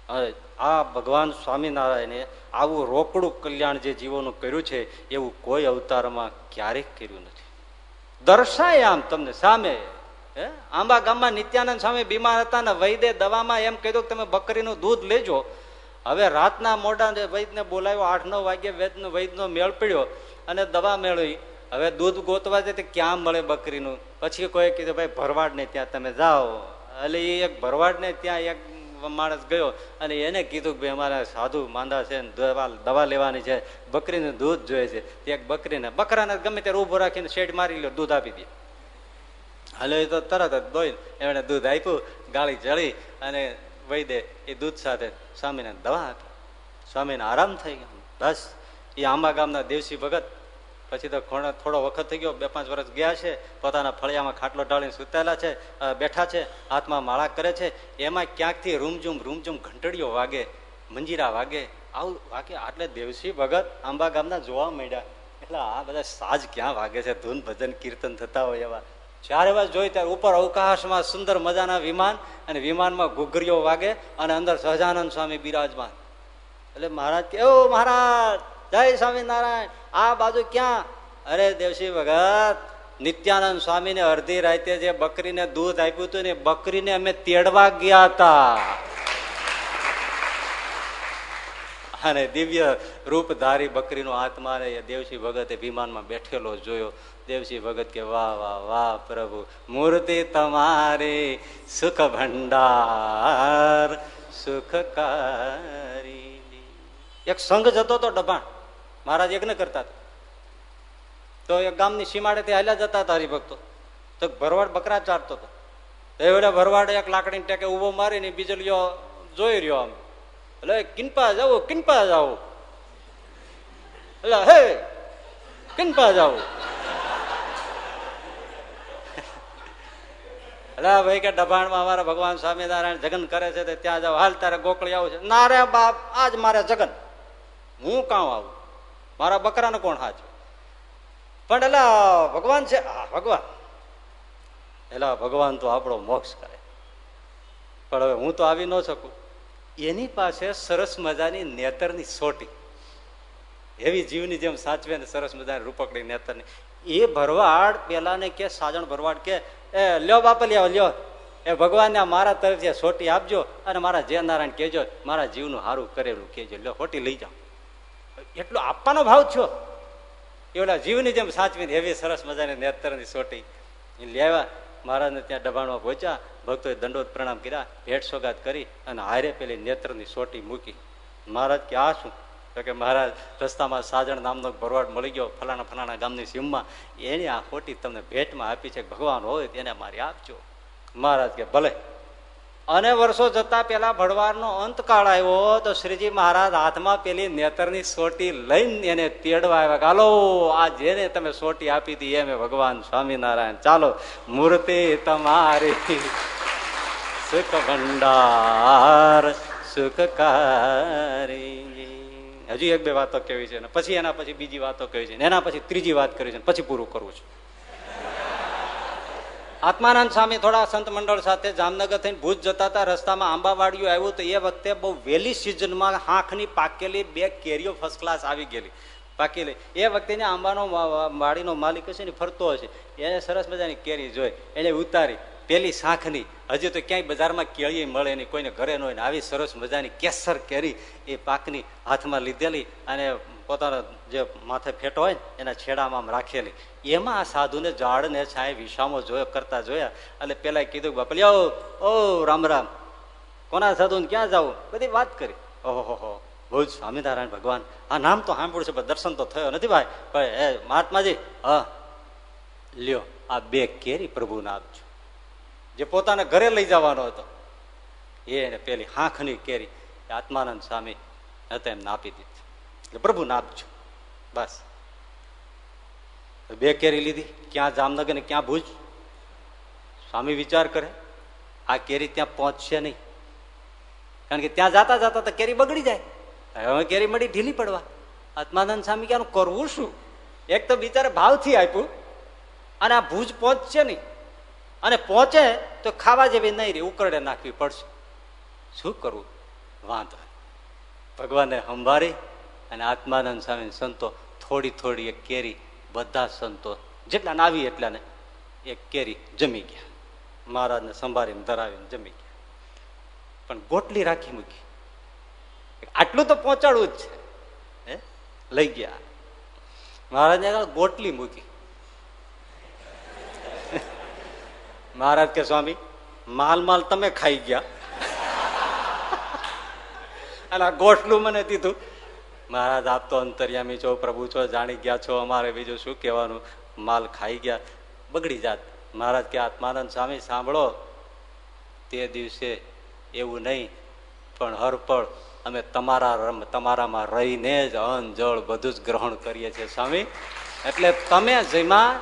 આ ભગવાન સ્વામિનારાયણે આવું રોકડું કલ્યાણ જે જીવોનું કર્યું છે, એવું કોઈ અવતારમાં ક્યારેક કર્યું નથી. દર્શાય આમ તમને સામે આંબા ગામમાં નિત્યાનંદ સ્વામી બીમાર હતા ને વૈદે દવામાં એમ કીધું કે તમે બકરીનું દૂધ લેજો. હવે રાતના મોઢા વૈદને બોલાવ્યો આઠ નવ વાગે વૈદનો વૈદનો મેળ પડ્યો અને દવા મેળવી. હવે દૂધ ગોતવા જાય ક્યાં મળે બકરીનું? પછી કોઈ કીધું, ભાઈ ભરવાડ ને ત્યાં તમે જાઓ. એટલે એ એક ભરવાડ ને ત્યાં એક માણસ ગયો અને એને કીધું કે ભાઈ અમારા સાધુ માંદા છે દવા દવા લેવાની છે. બકરીને દૂધ જોઈએ છે. એક બકરીને બકરાને ગમે ત્યારે ઊભો રાખીને શેડ મારી લો દૂધ આપી દે. હાલે તો તરત જ દોઈ એમણે દૂધ આપ્યું, ગાળી જળી અને વહી દે એ દૂધ સાથે. સ્વામીને દવા આપી. સ્વામીને આરામ થઈ ગયો. બસ, એ આંબા ગામના દેવસી ભગત પછી તો થોડો વખત થઈ ગયો, બે પાંચ વર્ષ ગયા છે, પોતાના ફળિયામાં ખાટલો ઢાળીને સુતેલા છે બેઠા છે, હાથમાં માળા કરે છે, એમાં ક્યાંકથી રૂમઝુમ રૂમઝુમ ઘંટડીઓ વાગે, મંજીરા વાગે, આવું વાગે આટલે દેવસી ભગત આંબા ગામના જોવા મળ્યા એટલે આ બધા સાજ ક્યાં વાગે છે, ધૂન ભજન, કીર્તન થતા હોય એવા. ચારે વાર જોઈ ત્યારે ઉપર અવકાશમાં સુંદર મજાના વિમાન અને વિમાનમાં ઘુઘરીઓ વાગે અને અંદર સહજાનંદ સ્વામી બિરાજમાન. એટલે મહારાજ કે, ઓ મહારાજ, જય સ્વામિનારાયણ. આ બાજુ ક્યાં? અરે દેવસી ભગત, નિત્યાનંદ સ્વામીને અડધી રાતે જે બકરીને દૂધ આપ્યું હતું ને બકરીને અમે તેડવા ગયા હતા. અને દિવ્ય રૂપધારી બકરીનો આત્મા ને દેવસી ભગતે વિમાનમાં બેઠેલો જોયો. દેવસી ભગત કે, વાહ વાહ વાહ, પ્રભુ, મૂર્તિ તમારી સુખ ભંડાર સુખકારી એક સંઘ જતો તો ડબાણ. મહારાજ યજ્ઞ કરતા હતા. તો એ ગામની સીમાડેથી હાલ્યા જતા હતા હરિભક્તો. તો ભરવાડ બકરા ચારતો હતો. એ વડે ભરવાડ એક લાકડી ટેકે ઊભો મારીને બીજલીઓ જોઈ રહ્યો આમ. એટલે કિનપા જવું કિનપા જવું એટલે, હે કિનપા જવું એટલે ભાઈ કે ડભાણમાં અમારા ભગવાન સ્વામિનારાયણ જગન કરે છે ત્યાં જાવ હાલ તારે ગોકળી આવું છે. ના રે બાપ, આજ મારે જગન. હું કાં આવું? મારા બકરાને કોણ હાચવે પણ એટલે ભગવાન છે? ભગવાન. એટલે ભગવાન તો આપણો મોક્ષ કરે. પણ હવે હું તો આવી ન શકું. એની પાસે સરસ મજાની નેતરની સોટી. એવી જીવની જેમ સાચવે ને સરસ મજાની રૂપકડી નેતરની. એ ભરવાડ પેલાને કે, સાજણ ભરવાડ કે, એ, લ્યો બાપા લ્યો લ્યો. એ ભગવાનને મારા તરફથી સોટી આપજો અને મારા જય નારાયણ કેજો મારા જીવનું સારું કરેલું કેજો લ્યો, ખોટી લઈ જાઓ. એટલો આપવાનો ભાવ છો એવડા જીવની જેમ સાચવીને એવી સરસ મજાની નેતરની સોટી. એ લેવા મહારાજને ત્યાં દબાણમાં પહોંચ્યા. ભક્તોએ દંડોત પ્રણામ કર્યા. ભેટ સોગાત કરી અને હારે પેલી નેત્રની સોટી મૂકી. મહારાજ કે, આ શું? તો કે, મહારાજ, રસ્તામાં સાજણ નામનો ભરવાડ મળી ગયો ફલાણા ફલાણા ગામની સીમમાં. એની આ ખોટી તમને ભેટમાં આપી છે. ભગવાન હોય તેને મારી આપજો. મહારાજ કે, ભલે. અને વર્ષો જતા પેલા ભડવારનો અંતકાળ આવ્યો તો શ્રીજી મહારાજ હાથમાં પેલી નેતરની સોટી લઈને એને તેડવા આવ્યા હાલો, આ જેને તમે સોટી આપી હતી એમ ભગવાન સ્વામિનારાયણ. ચાલો, મૂર્તિ તમારી. સુખ ભંડાર, સુખકારી. હજી એક બે વાતો કેવી છે પછી એના પછી બીજી વાતો કેવી છે એના પછી ત્રીજી વાત કરી છે પછી પૂરું કરવું છું. આત્માનંદ સ્વામી થોડા સંત મંડળ સાથે જામનગર થઈને ભુજ જતા હતા. રસ્તામાં આંબાવાડીઓ આવ્યું તો એ વખતે બહુ વહેલી સિઝનમાં હાંખની પાકેલી બે કેરીઓ ફર્સ્ટ ક્લાસ આવી ગયેલી. પાકેલી. એ વખતે આંબાનો વાડીનો માલિક હશે ને ફરતો હશે. એને સરસ મજાની કેરી જોઈ. એને ઉતારી. પેલી શાંખની હજી તો ક્યાંય બજારમાં કેળી મળે નહીં, કોઈને ઘરે ન હોય ને આવી સરસ મજાની કેસર કેરી એ પાકની હાથમાં લીધેલી અને પોતાનો જે માથે ફેટો હોય એના છેડામાં રાખેલી. એમાં આ સાધુને ઝાડને છાંય વિશામો જોયો કરતા જોયા એટલે પેલા કીધું બાપા ઓ રામ રામ. કોના સાધુ ક્યાં જવું? બધી વાત કરી. ઓહો હો બહુ જ સ્વામિનારાયણ ભગવાન. આ નામ તો સાંભળ્યું છે, પણ દર્શન તો થયો નથી ભાઈ. પણ એ મહાત્માજી, હા, લ્યો, આ બે કેરી પ્રભુને આપજો જે પોતાને ઘરે લઈ જવાનો હતો એને પેલી હાંખની કેરી આત્માનંદ સ્વામી હતા એમને આપી દીધી. એટલે પ્રભુ નાપજો બસ. બે કેરી લીધી. ક્યાં જામનગર ને ક્યાં ભુજ? સ્વામી વિચાર કરે, આ કેરી ત્યાં પહોંચશે નહીં. કારણ કે ત્યાં જાતા જતા તો કેરી બગડી જાય. હવે કેરી મળી ઢીલી પડવા. આત્માનંદ સ્વામી ક્યાંનું કરવું શું? એક તો બિચારે ભાવથી આપ્યું, અને આ ભુજ પહોંચશે નહીં. અને પહોંચે તો ખાવા જેવી નહીં રહી, ઉકરડે નાખવી પડશે. શું કરવું? વાંધો ભગવાને સંભાળી અને આત્માનંદ સ્વામી સંતો થોડી થોડી એક કેરી, બધા સંતો જેટલા આવી એટલાને એક કેરી જમી ગયા. મહારાજને સંભાળીને ધરાવીને જમી ગયા. પણ ગોટલી રાખી મૂકી. આટલું તો પહોંચાડવું જ છે. લઈ ગયા. મહારાજને ગોટલી મૂકી. મહારાજ કે, સ્વામી માલ માલ તમે ખાઈ ગયા. અને ગોઠલું મને દીધું. મહારાજ, આપ તો અંતર્યામી છો, પ્રભુ છો, જાણી ગયા છો, અમારે બીજું શું કહેવાનું? માલ ખાઈ ગયા. બગડી જાત. મહારાજ કે, આત્માનંદ સ્વામી, સાંભળો, તે દિવસે એવું નહીં, પણ હરપળ અમે તમારા તમારામાં રહીને જ અન્ન જળ બધું જ ગ્રહણ કરીએ છીએ, સ્વામી. એટલે તમે જેમાં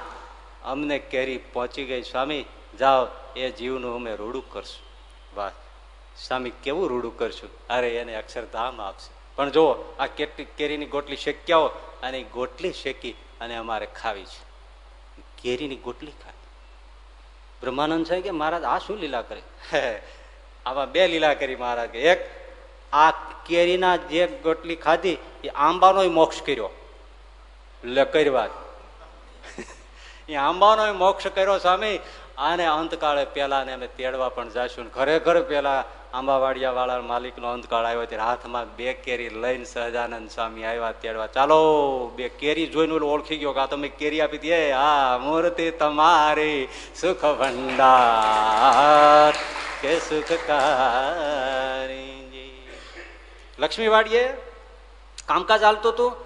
અમને કેરી પહોંચી ગઈ, સ્વામી જાઓ, એ જીવનું અમે રૂડું કરશું. વાહ, સ્વામી કેવું રૂડું કરશું? અરે, એને અક્ષરધામ આપશે. પણ જુઓ, આ કેટલી કેરીની ગોટલી શેક્યાઓ અને ગોટલી શેકી અને અમારે ખાવી છે. કેરીની ગોટલી ખાવી બ્રહ્માનંદ છે કે, મહારાજ, આ શું લીલા કરી? આમાં બે લીલા કરી મહારાજ એક, આ કેરીના જે ગોટલી ખાધી, એ આંબાનો મોક્ષ કર્યો. લે કરવા એ આંબાનો મોક્ષ કર્યો, સ્વામી. આને અંતકાળે પેલાને અમે તેડવા પણ જઈશું ખરેખર પેલા આંબાવાડિયા વાળા માલિક નો અંતકાળ આવ્યો ત્યારે હાથમાં બે કેરી લઈને સહજાનંદ સ્વામી આવ્યા તેડવા. ચાલો, બે કેરી જોઈને ઓળખી ગયો કે આ તમે કેરી આપી દે આ મૂર્તિ તમારી સુખ ભંડાર કે સુખકારી લક્ષ્મીવાડીએ કામકાજ ચાલતું હતું.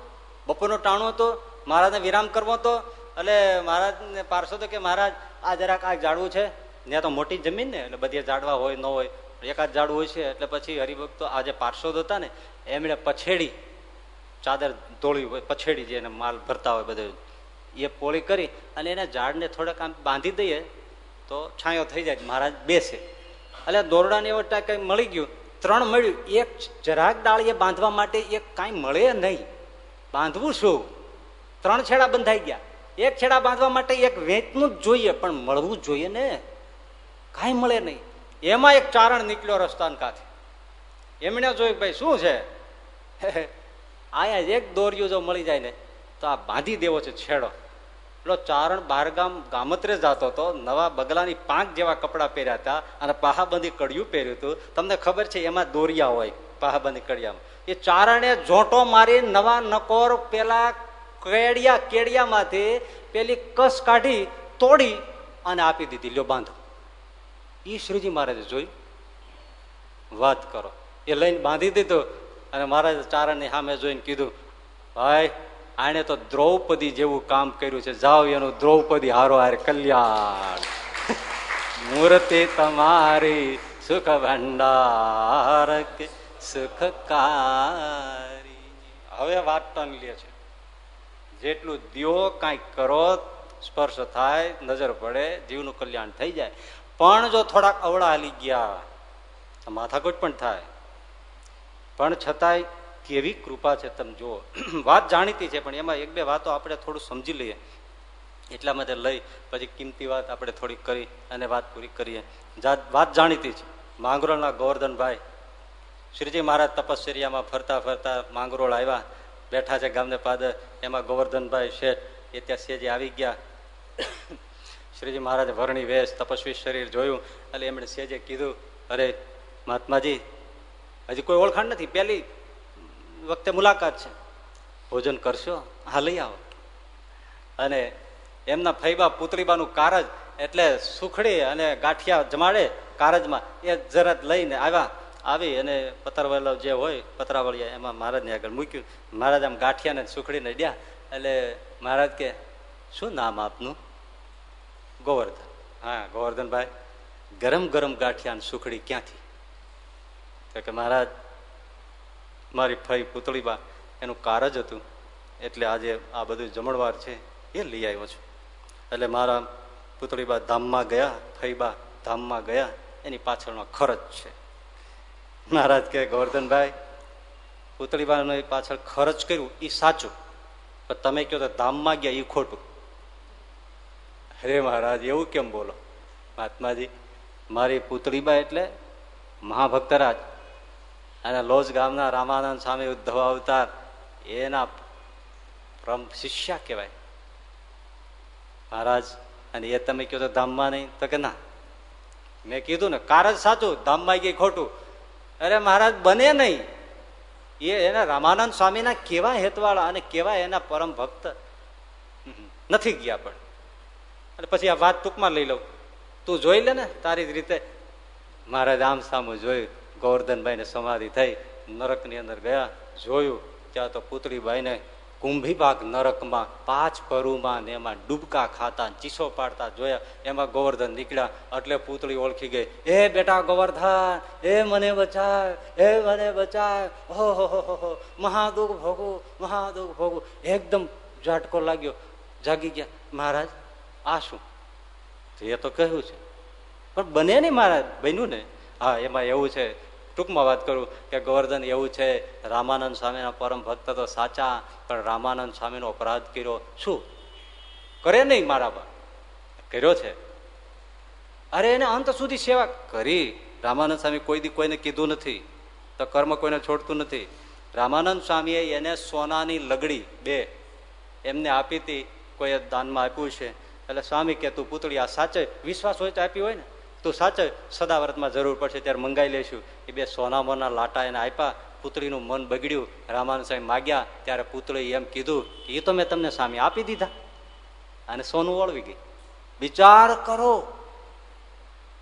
બપોરનો ટાણો હતો. મહારાજને વિરામ કરવો હતો. એટલે મહારાજને પારસો તો કે મહારાજ આ જરાક આ ઝાડવું છે, ત્યાં તો મોટી જમીન ને, એટલે બધી ઝાડવા હોય, ન હોય, એકાદ ઝાડુ હોય છે, એટલે પછી હરિભક્તો આ જે પાર્ષદ હતા ને, એમણે પછેડી ચાદર તોળી હોય, પછેડી જે એને માલ ભરતા હોય બધું, એ પોળી કરી અને એને ઝાડને થોડાક આમ બાંધી દઈએ, તો છાંયો થઈ જાય, મહારાજ બેસે. એટલે દોરડાને એવો કંઈ મળી ગયું, ત્રણ મળ્યું, એક જરાક ડાળીએ બાંધવા માટે એક કાંઈ મળે નહીં. બાંધવું શું? ત્રણ છેડા બંધાઈ ગયા. એક છેડા બાંધવા માટે એક વેચનું જ જોઈએ, પણ મળવું જોઈએ ને? કાંઈ મળે નહીં. એમાં એક ચારણ નીકળ્યો રસ્તાન કાંથી એમણે જોયું, ભાઈ, શું છે? આયા એક દોરિયો જો મળી જાય ને, તો આ બાંધી દેવો છે છેડો. એટલો ચારણ બહારગામ ગામત્રે જતો હતો, નવા બગલાની પાંચ જેવા કપડાં પહેર્યા હતા, અને પાહાબંધી કડિયું પહેર્યું હતું. તમને ખબર છે, એમાં દોરિયા હોય, પાહાબંધી કડિયામાં. એ ચારણે જોટો મારી નવા નકોર, પેલા કેડિયા, કેડિયામાંથી પેલી કસ કાઢી, તોડી અને આપી દીધી. લ્યો, બાંધો. એ શ્રીજી મહારાજે જોયું વાત કરો. એ લઈને બાંધી દીધું અને મહારાજ ચારણની સામે જોઈને કીધું, ભાઈ આને તો દ્રૌપદી જેવું કામ કર્યું છે. જાઓ એનું દ્રૌપદી હારો હાર કલ્યાણ. મૂર્તિ તમારી સુખ ભંડાર સુખકારી. હવે વાત ટન લે છે. જેટલું દિયો કાંઈક કરો, સ્પર્શ થાય, નજર પડે, જીવનું કલ્યાણ થઈ જાય. પણ જો થોડાક અવળા હાલી ગયા માથાકૂટ પણ થાય. પણ છતાંય કેવી કૃપા છે તમે જુઓ. વાત જાણીતી છે, પણ એમાં એક બે વાતો આપણે થોડું સમજી લઈએ. એટલા માટે લઈ, પછી કિંમતી વાત આપણે થોડીક કરી અને વાત પૂરી કરીએ. વાત જાણીતી છે. માંગરોળના ગોવર્ધનભાઈ, શ્રીજી મહારાજ તપશ્ચર્યામાં ફરતા ફરતા માંગરોળ આવ્યા. બેઠા છે ગામને પાદર એમાં ગોવર્ધનભાઈ શેઠ એ ત્યાં સેજે આવી ગયા. શ્રીજી મહારાજે વર્ણી વેશ, તપસ્વી શરીર જોયું. એટલે એમણે સેજે કીધું, અરે, મહાત્માજી, હજી કોઈ ઓળખાણ નથી. પહેલી વખતે મુલાકાત છે. ભોજન કરશો? હા, લઈ આવો. અને એમના ફૈબા પુતળીબાનું કારજ એટલે સુખડી અને ગાંઠિયા જમાડે કારજમાં એ જરાત લઈને આવ્યા. આવી અને પતરવાલા જે હોય પતરાવળિયા એમાં મહારાજને આગળ મૂક્યું. મહારાજ આમ ગાંઠિયાને સુખડીને ડ્યા. એટલે મહારાજ કે, શું નામ આપનું? ગોવર્ધન. હા, ગોવર્ધનભાઈ, ગરમ ગરમ ગાંઠિયા સુખડી ક્યાંથી? કે, મહારાજ, મારી ફઈ પુતળીબા, એનું કાર જ હતું. એટલે આજે આ બધું જમણવાર છે, એ લઈ આવ્યો છું. એટલે મારા પુતળીબા ધામમાં ગયા, ફઈબા ધામમાં ગયા. એની પાછળનો ખર્ચ છે. મહારાજ કે ગોવર્ધનભાઈ પુતળીબાનો પાછળ ખર્ચ કર્યું, એ સાચું. પણ તમે કહો તો ધામમાં ગયા, એ ખોટું. અરે મહારાજ, એવું કેમ બોલો? મહાત્માજી, મારી પુતળીબા એટલે મહાભક્તરાજ. અને લોજ ગામના રામાનંદ સ્વામી ઉદ્ધવ અવતાર, એના પ્રમ શિષ્યા કહેવાય. મહારાજ, અને એ તમે કહો તો ધામમાં નહીં, તો કે ના? મેં કીધું ને કાર જ સાચું, ધામમાં ગઈ ખોટું. અરે મહારાજ, બને નહીં. એ એના રામાનંદ સ્વામીના કેવા હેતવાળા અને કેવા એના પરમ ભક્ત. નથી ગયા પણ. અને પછી આ વાત ટૂંકમાં લઈ લઉં. તું જોઈ લે ને તારી જ રીતે. મહારાજ આમ સામું જોયું. ગોવર્ધનભાઈને સમાધિ થઈ. નરકની અંદર ગયા, જોયું. ત્યાં તો પુતળીભાઈને કુંભીબાગ નરકમાં પાંચ પરુમાં ને એમાં ડૂબકા ખાતા, ચીસો પાડતા, જોયા, એમાં ગોવર્ધન નીકળ્યા, એટલે પૂતળી ઓળખી ગઈ. એ બેટા ગોવર્ધન, એ મને બચાય એ મને બચાય ઓહો મહાદુઃખ મહાદુખ ભોગું મહાદુખ એકદમ ઝાટકો લાગ્યો. જાગી ગયા. મહારાજ, આ શું? એ તો કહ્યું છે. પણ બને નહીં મહારાજ, બન્યું ને? હા, એમાં એવું છે ટૂંકમાં વાત કરું કે ગોવર્ધન એવું છે, રામાનંદ સ્વામીના પરમ ભક્ત તો સાચા, પણ રામાનંદ સ્વામીનો અપરાધ કર્યો. શું? કરે નહીં મારા કર્યો છે. અરે એને અંત સુધી સેવા કરી. રામાનંદ સ્વામી કોઈ દી કોઈને કીધું નથી. તો કર્મ કોઈને છોડતું નથી. રામાનંદ સ્વામીએ એને સોનાની લગડી, બે, એમને આપી હતી, કોઈએ દાનમાં આપ્યું છે. એટલે સ્વામી કે, તું પૂતળી આ સાચે વિશ્વાસ હોય તો આપી હોય ને. તું સાચે સદાવ્રતમાં જરૂર પડશે, ત્યારે મંગાઈ લેશું. એ બે સોના મોના લાટા એને આપ્યા, પુતળીનું મન બગડ્યું. રામાનુ સ્વામી માગ્યા, ત્યારે પુતળી એમ કીધું કે, એ તો મેં તમને સામે આપી દીધા. અને સોનું ઓળવી ગઈ. વિચાર કરો,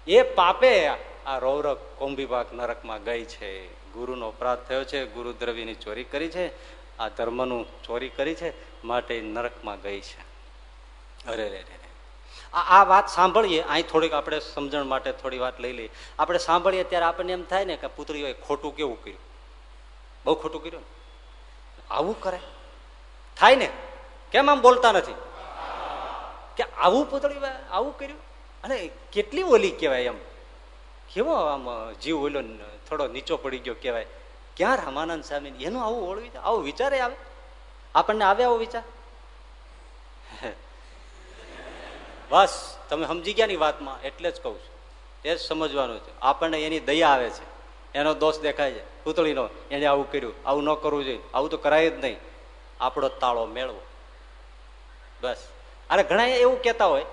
એ પાપે આ રૌરક કોંભીબાગ નરકમાં ગઈ છે. ગુરુનો અપરાધ થયો છે, ગુરુ દ્રવ્યની ચોરી કરી છે, આ ધર્મનું ચોરી કરી છે, માટે નરકમાં ગઈ છે. અરે રે રે. આ વાત સાંભળીએ. અહીં થોડીક આપણે સમજણ માટે થોડી વાત લઈ લઈએ. આપણે સાંભળીએ ત્યારે આપણને એમ થાય ને કે પુત્રીઓએ ખોટું કેવું કર્યું? બહુ ખોટું કર્યું આવું કરે? થાય ને? કેમ આમ બોલતા નથી? કે આવું પુતળી આવું કર્યું? અને કેટલી ઓલી કહેવાય એમ. કેવો આમ જીવ ઓલો થોડો નીચો પડી ગયો કહેવાય. ક્યાં રામાનંદ સ્વામી એનું આવું ઓળવી આવું વિચારે આવે? આપણને આવે આવો વિચાર? બસ, તમે સમજી ગયા ની વાતમાં, એટલે જ કહું છું. એ જ સમજવાનું છે. આપણને એની દયા આવે છે. એનો દોષ દેખાય છે. પૂતળીનો, એને આવું કર્યું. આવું ન કરવું જોઈએ. આવું તો કરાય જ નહીં. આપણો તાળો મેળવો. બસ. અરે ઘણા એવું કહેતા હોય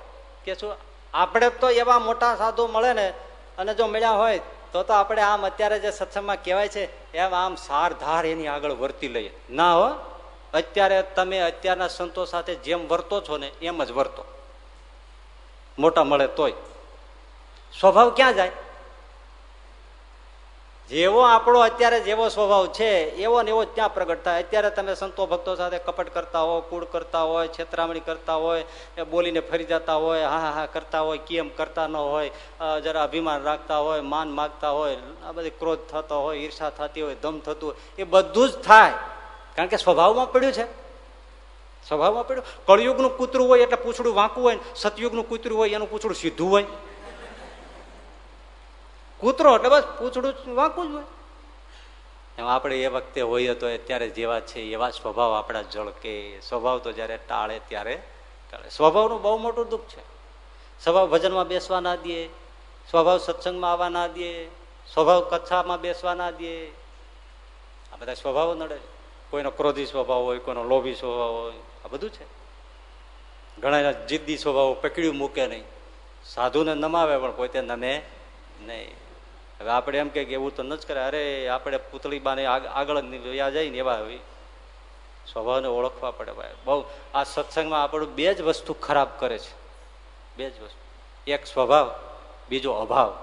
કે શું, આપણે તો એવા મોટા સાધુ મળે ને, અને જો મળ્યા હોય, તો તો આપણે આમ અત્યારે જે સત્સંગમાં કહેવાય છે, એમ આમ સાર ધાર એની આગળ વર્તી લઈએ. ના હો. અત્યારે તમે અત્યારના સંતો સાથે જેમ વર્તો છો ને, એમ જ વર્તો. મોટા મળે તોય. સ્વભાવ ક્યાં જાય? જેવો આપણો અત્યારે જેવો સ્વભાવ છે, એવો ને એવો ત્યાં પ્રગટ થાય. અત્યારે તમે સંતો ભક્તો સાથે કપટ કરતા હોય, કુળ કરતા હોય, છેતરામણી કરતા હોય, એ બોલીને ફરી જતા હોય, હા હા કરતા હોય, કેમ કરતા ન હોય જરા અભિમાન રાખતા હોય, માન માગતા હોય, આ બધી ક્રોધ થતો હોય, ઈર્ષા થતી હોય દમ થતું હોય, એ બધું જ થાય. કારણ કે સ્વભાવમાં પડ્યું છે. સ્વભાવમાં પડ્યું કળયુગનું કૂતરું હોય એટલે પૂછડું વાંકું હોય સતયુગનું કૂતરું હોય એનું પૂછડું સીધું હોય. કૂતરો એટલે બસ પૂછડું વાંકું જ હોય. એમ આપણે એ વખતે હોઈએ તો અત્યારે જેવા છે એવા સ્વભાવ આપણા જળકે સ્વભાવ તો જયારે ટાળે ત્યારે ટાળે. સ્વભાવનું બહુ મોટું દુઃખ છે. સ્વભાવ ભજનમાં બેસવા ના દે, સ્વભાવ સત્સંગમાં આવવા ના દે, સ્વભાવ કચ્છામાં બેસવા ના દે. આ બધા સ્વભાવો નડે. કોઈનો ક્રોધી સ્વભાવ હોય, કોઈનો લોભી સ્વભાવ હોય આ બધું છે. ઘણા જિદ્દી સ્વભાવો પકડ્યું, મૂકે નહીં. સાધુને નમાવે, પણ પોતે નમે નહીં. હવે આપણે એમ કે એવું તો ન જ કરે. અરે, આપણે પૂતળી બાને આગળ વયા જાય ને એવા સ્વભાવને ઓળખવા પડે ભાઈ. બહુ, આ સત્સંગમાં આપણું બે જ વસ્તુ ખરાબ કરે છે. બે જ વસ્તુ. એક સ્વભાવ, બીજો અભાવ.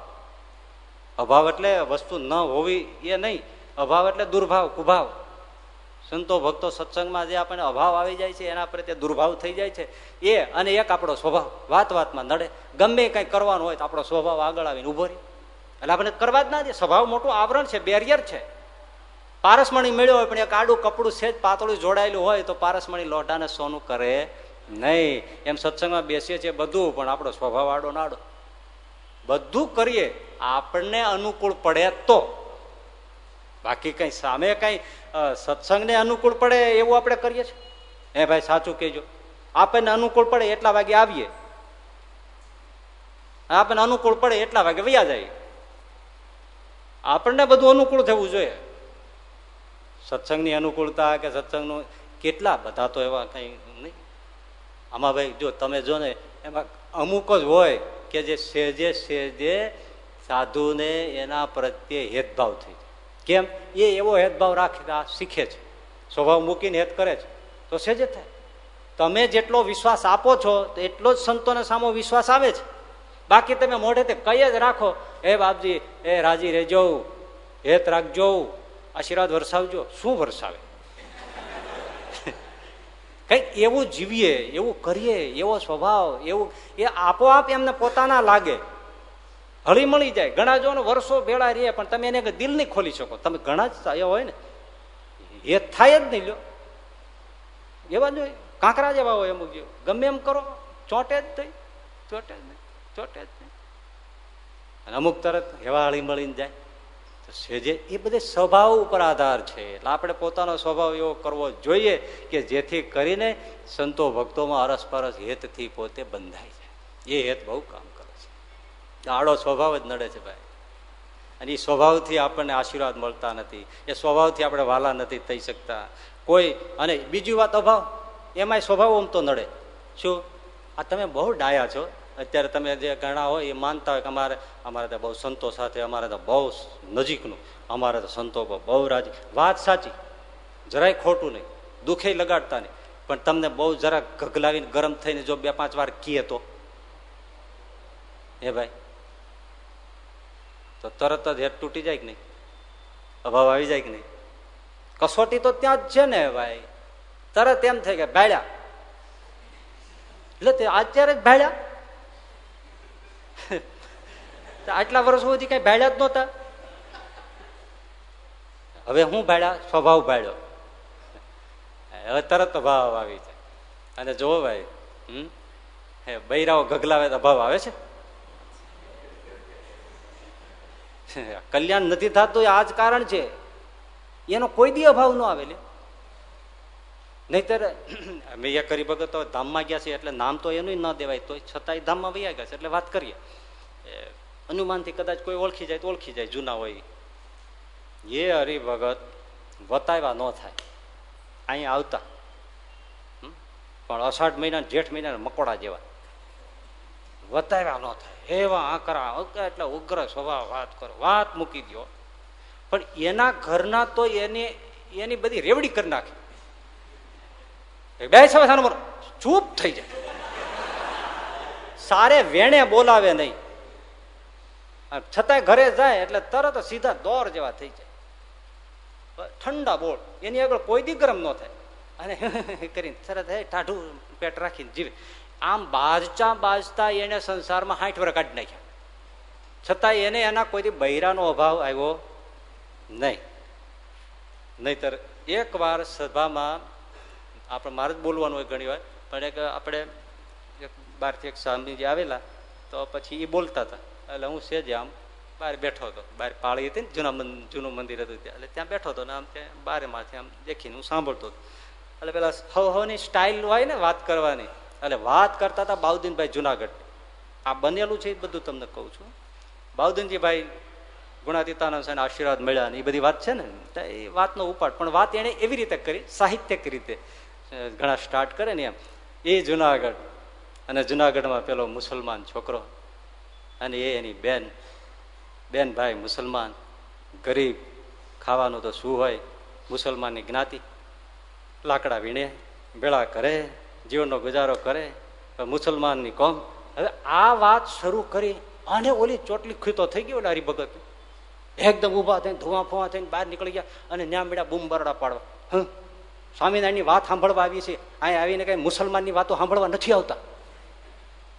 અભાવ એટલે વસ્તુ ન હોવી એ નહીં. અભાવ એટલે દુર્ભાવ, કુભાવ. સંતો ભક્તો સત્સંગમાં જે આપણને અભાવ આવી જાય છે, એના પ્રત્યે દુર્ભાવ થઈ જાય છે, એ અને એક આપણો સ્વભાવ, વાત વાતમાં નડે. ગમે કંઈ કરવાનું હોય તો આપણો સ્વભાવ આગળ આવીને ઊભો રહી. એટલે આપણે કરવા જ ના દે. સ્વભાવ મોટું આવરણ છે બેરિયર છે. પારસમણી મળ્યો હોય, પણ એક આડું કપડું છે જ, પાતળું જોડાયેલું હોય, તો પારસમણી લોઢાને સોનું કરે નહીં. એમ સત્સંગમાં બેસીએ છીએ બધું, પણ આપણો સ્વભાવ આડો નાડો. બધું કરીએ, આપણને અનુકૂળ પડે તો. બાકી કઈ સામે કઈ સત્સંગને અનુકૂળ પડે એવું આપણે કરીએ છીએ? હે ભાઈ, સાચું કહેજો. આપણને અનુકૂળ પડે એટલા વાગે આવીએ. આપણને અનુકૂળ પડે એટલા વાગે વયા જાય આપણને બધું અનુકૂળ થવું જોઈએ. સત્સંગની અનુકૂળતા કે સત્સંગનું કેટલા બધા તો એવા કઈ નહીં. આમાં ભાઈ, જો તમે જો ને, એમાં અમુક જ હોય કે જે સેજે સેજે સાધુને એના પ્રત્યે હેદભાવ થઈ કેમ? એ એવો હેદભાવ રાખે શીખે છે. સ્વભાવ મૂકીને હેત કરે છે. તો સેજે થાય. તમે જેટલો વિશ્વાસ આપો છો, તો એટલો જ સંતોને સામો વિશ્વાસ આવે છે. બાકી તમે મોઢે તે કઈ જ રાખો એ બાપજી એ રાજી રહેજો, હેત રાખજો, આશીર્વાદ વરસાવજો. શું વરસાવે? કંઈક એવું જીવીએ, એવું કરીએ, એવો સ્વભાવ, એવું એ આપોઆપ એમને પોતાના લાગે. હળી મળી જાય. ઘણા જો વર્ષો ભેળા રહે, પણ તમે એને દિલ નહીં ખોલી શકો. તમે ઘણા જ એવા હોય ને. એ થાય જ નહીં લો એવા જો કાંકરા જેવા હોય અમુક ગમે એમ કરો, ચોટે જ થઈ ચોટે જ નહીં. ચોટે જ નહીં. અને અમુક તરત એવા હળી મળીને જાય. સેજે એ બધે સ્વભાવ ઉપર આધાર છે. એટલે આપણે પોતાનો સ્વભાવ એવો કરવો જોઈએ કે જેથી કરીને સંતો ભક્તોમાં અરસપરસ હેતથી પોતે બંધાય જાય. એ હેત બહુ કામ આડો સ્વભાવ જ નડે છે ભાઈ. અને એ સ્વભાવથી આપણને આશીર્વાદ મળતા નથી. એ સ્વભાવથી આપણે વાલા નથી થઈ શકતા. કોઈ, અને બીજી વાત અભાવ, એમાંય સ્વભાવ આમ તો નડે. શું? આ તમે બહુ ડાયા છો. અત્યારે તમે જે ઘણા હોય એ માનતા હોય કે અમારે અમારે તો બહુ સંતો સાથે, અમારે તો બહુ નજીકનું, અમારે તો સંતો બહુ રાજી. વાત સાચી. જરાય ખોટું નહીં. દુઃખે લગાડતા નહીં. પણ તમને બહુ જરા ગગલાવીને ગરમ થઈને જો બે પાંચ વાર કીએ તો? એ ભાઈ? તો તરત જ હેઠ તૂટી જાય કે નહીં? અભાવ આવી જાય કે નહીં? કસોટી તો ત્યાં જ છે ને ભાઈ. તરત એમ થાય કે ભાડ્યા. એટલે તે અત્યારે જ ભાડ્યા? આટલા વર્ષ સુધી કઈ ભાડ્યા જ નહોતા? હવે હું ભાડ્યા? સ્વભાવ ભાડ્યો. હવે તરત અભાવ આવી જાય. અને જોવો ભાઈ, હમ? હે, બૈરાઓ ગગલાવે તો અભાવ આવે છે. કલ્યાણ નથી થતું આ જ કારણ છે. એનો કોઈ દી અભાવ ન આવે નહીતર એ કરી ભગત તો ધામમાં ગયા છે એટલે નામ તો એનું ન દેવાય તો છતાંય ધામમાં વૈયા ગયા છે, એટલે વાત કરીએ. અનુમાનથી કદાચ કોઈ ઓળખી જાય તો ઓળખી જાય, જૂના હોય. એ હરિભગત વતાવ્યા ન થાય. અહીંયા આવતા. પણ અષાઢ મહિના જેઠ મહિના મકોડા જેવા. વતાવ્યા ન થાય. હેવા આકરા એટલે ઉગ્ર સ્વભાવ વાત કરો. વાત મૂકી દો પણ એના ઘરના તો એને, એની બધી રેવડી કરી નાખી. બે સવા સાનો ચૂપ થઈ જાય. સારે વેણે બોલાવે નહીં. છતાંય ઘરે જાય એટલે તરત સીધા દોર જેવા થઈ જાય. ઠંડા બોળ. એની આગળ કોઈ દી ગરમ ન થાય. અને કરીને તરત, હે, ટાઢું પેટ રાખીને જીવે. આમ બાજતા બાજતા એને સંસારમાં હાઠ વર કાઢી નાખ્યા. છતાં એને એના કોઈ બૈરાનો અભાવ આવ્યો નહીં. નહીતર એકવાર સભામાં, આપણે મારે જ બોલવાનું હોય ઘણી પણ એક આપણે એક બહારથી એક સ્વામીજી આવેલા, તો પછી એ બોલતા હતા. એટલે હું સેજે આમ બહાર બેઠો હતો. બહાર પાળી હતી ને જૂના જૂનું મંદિર હતું ત્યાં. એટલે ત્યાં બેઠો હતો ને આમ ત્યાં બારે માથે આમ દેખીને હું સાંભળતો હતો. એટલે પેલા હવ હવની સ્ટાઇલ હોય ને વાત કરવાની એટલે વાત કરતા હતા બાઉદીનભાઈ જુનાગઢ. આ બનેલું છે એ બધું તમને કહું છું. બાઉદીનજીભાઈ ગુણાતીતાનંદ સાહેબ આશીર્વાદ મળ્યા ને એ બધી વાત છે ને? એ વાતનો ઉપાડ. પણ વાત એણે એવી રીતે કરી, સાહિત્યક રીતે ઘણા સ્ટાર્ટ કરે ને એમ. એ જુનાગઢ, અને જુનાગઢમાં પેલો મુસલમાન છોકરો, અને એ એની બેન બેન ભાઈ મુસલમાન, ગરીબ, ખાવાનું તો શું હોય, મુસલમાનની જ્ઞાતિ, લાકડા વીણે ભેળા કરે જીવનનો ગુજારો કરે મુસલમાનની કોમ. હવે આ વાત શરૂ કરી અને ઓલી ચોટલી ખીતો થઈ ગયો હરિભગત એકદમ ઊભા થઈને ધુવા ફુવા થઈને બહાર નીકળી ગયા અને ન્યા મેળા બૂમ બરડા પાડવા. હ, સ્વામિનારાયણની વાત સાંભળવા આવી છે. અહીં આવીને કઈ મુસલમાનની વાતો સાંભળવા નથી આવતા.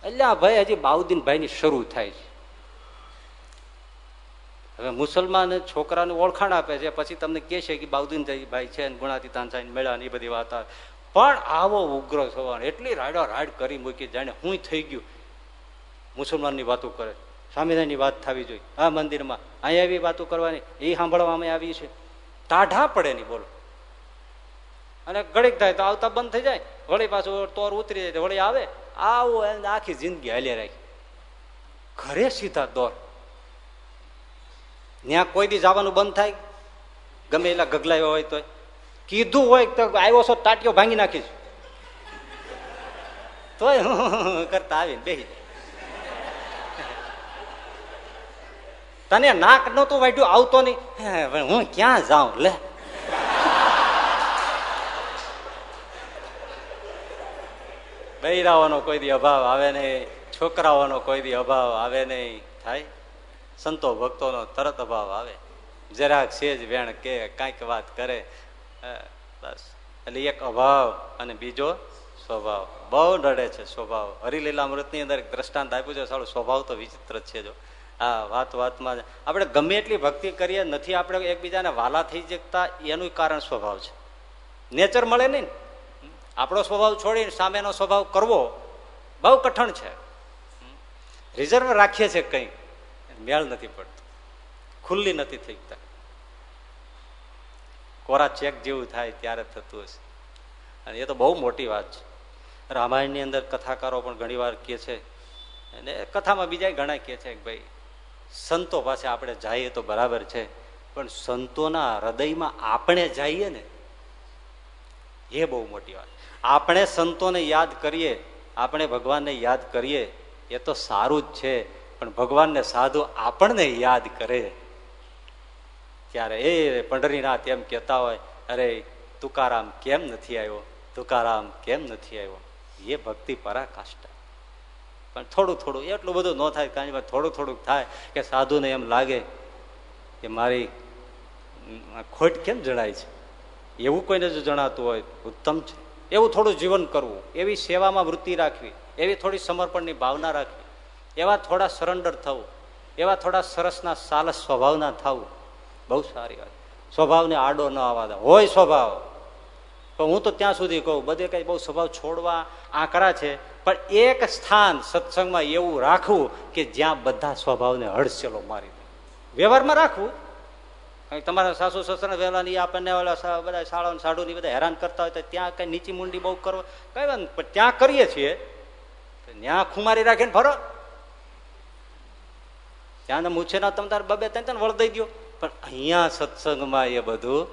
એટલે ભાઈ, હજી બાઉદ્દીન ભાઈની શરૂ થાય છે. હવે મુસલમાન છોકરાને ઓળખાણ આપે છે. પછી તમને કહે છે કે બાઉદ્દીન ભાઈ છે ગુણાતીતાન સાહેબ મેળા એ બધી વાત આવે. પણ આવો ઉગ્ર થવાનો એટલી રાડો રાડ કરી મૂકી જાણે હું થઈ ગયું. મુસલમાનની વાતો કરે. સ્વામિનારાયણની વાત થવી જોઈએ. આ મંદિરમાં અહીંયા એવી વાતો કરવાની, એ સાંભળવામાં આવી છે. ટાઢા પડે નહીં બોલો. અને ઘડીક થાય તો આવતા બંધ થઈ જાય. વળી પાછું તોર ઉતરી જાય વળી આવે. આવો એને આખી જિંદગી હાલ્યા રાખી. ઘરે સીધા દોર. ત્યાં કોઈ દી જવાનું બંધ થાય. ગમે એટલા ગગલાયો હોય તો કીધું હોય તો આવ્યો છો, તાટીઓ ભાંગી નાખીશ. તો કરતા આવીને બેસી તને નાક નતું વાઢ્યું, આવતો નહીં. હું ક્યાં જાઉં, લે. બૈરાઓનો કોઈ દી અભાવ આવે નહીં, છોકરાઓનો કોઈ દી અભાવ આવે નહીં. થાય? સંતો ભક્તોનો તરત અભાવ આવે. જરાક સેજ વેણ કે, કાંઈક વાત કરે. બસ. એટલે એક અભાવ અને બીજો સ્વભાવ. બહુ નડે છે સ્વભાવ. હરિલીલા અમૃતની અંદર એક દ્રષ્ટાંત આપ્યું છે સારું સ્વભાવ તો વિચિત્ર છે જો. આ વાત વાતમાં આપણે ગમે એટલી ભક્તિ કરીએ, નથી આપણે એકબીજાને વાલા થઈ શકતા, એનું કારણ સ્વભાવ છે. નેચર મળે નહીં આપણો સ્વભાવ છોડીને સામેનો સ્વભાવ કરવો બહુ કઠણ છે. રિઝર્વ રાખીએ છીએ કંઈ. મેળ નથી પડતો. ખુલ્લી નથી થઈ કોરા ચેક જેવું થાય ત્યારે થતું હશે. અને એ તો બહુ મોટી વાત છે. રામાયણની અંદર કથાકારો પણ ઘણી વાર કહે છે. અને કથામાં બીજા ઘણા કહે છે કે ભાઈ, સંતો પાસે આપણે જઈએ તો બરાબર છે, પણ સંતોના હૃદયમાં આપણે જઈએ ને, એ બહુ મોટી વાત. આપણે સંતોને યાદ કરીએ, આપણે ભગવાનને યાદ કરીએ, એ તો સારું જ છે, પણ ભગવાનને સાધુ આપણને યાદ કરે. ત્યારે એ પંઢરીનાથ એમ કહેતા હોય, અરે, તુકારામ કેમ નથી આવ્યો? તુકારામ કેમ નથી આવ્યો? એ ભક્તિ પરાકાષ્ઠા. પણ થોડું થોડું, એટલું બધું ન થાય, કારણ કે થોડું થોડુંક થાય કે સાધુને એમ લાગે કે મારી ખોટ કેમ જણાય છે? એવું કોઈને જો જણાતું હોય, ઉત્તમ છે. એવું થોડું જીવન કરવું, એવી સેવામાં વૃત્તિ રાખવી, એવી થોડી સમર્પણની ભાવના રાખવી, એવા થોડા સરેન્ડર થવું, એવા થોડા સરસના સાલસ સ્વભાવના થવું બહુ સારી વાત. સ્વભાવને આડો ન આવવા દે. હોય સ્વભાવ. પણ હું તો ત્યાં સુધી કહું, બધે કઈ બહુ સ્વભાવ છોડવા આંકડા છે, પણ એક સ્થાન સત્સંગમાં એવું રાખવું કે જ્યાં બધા સ્વભાવને હડસેલો મારી દે. વ્યવહારમાં રાખવું. તમારા સાસુ, સસરા વહેલા ની આપણને બધા શાળા સાડુ ની બધા હેરાન કરતા હોય તો ત્યાં કઈ નીચી મુંડી બહુ કરો. કઈ વાત પણ ત્યાં કરીએ છીએ. ત્યાં ખુમારી રાખીને ફરો. ત્યાં મૂછે ના તમે તારે બબે ત્રણ વળ દઈ દો પણ અહીંયા સત્સંગમાં એ બધું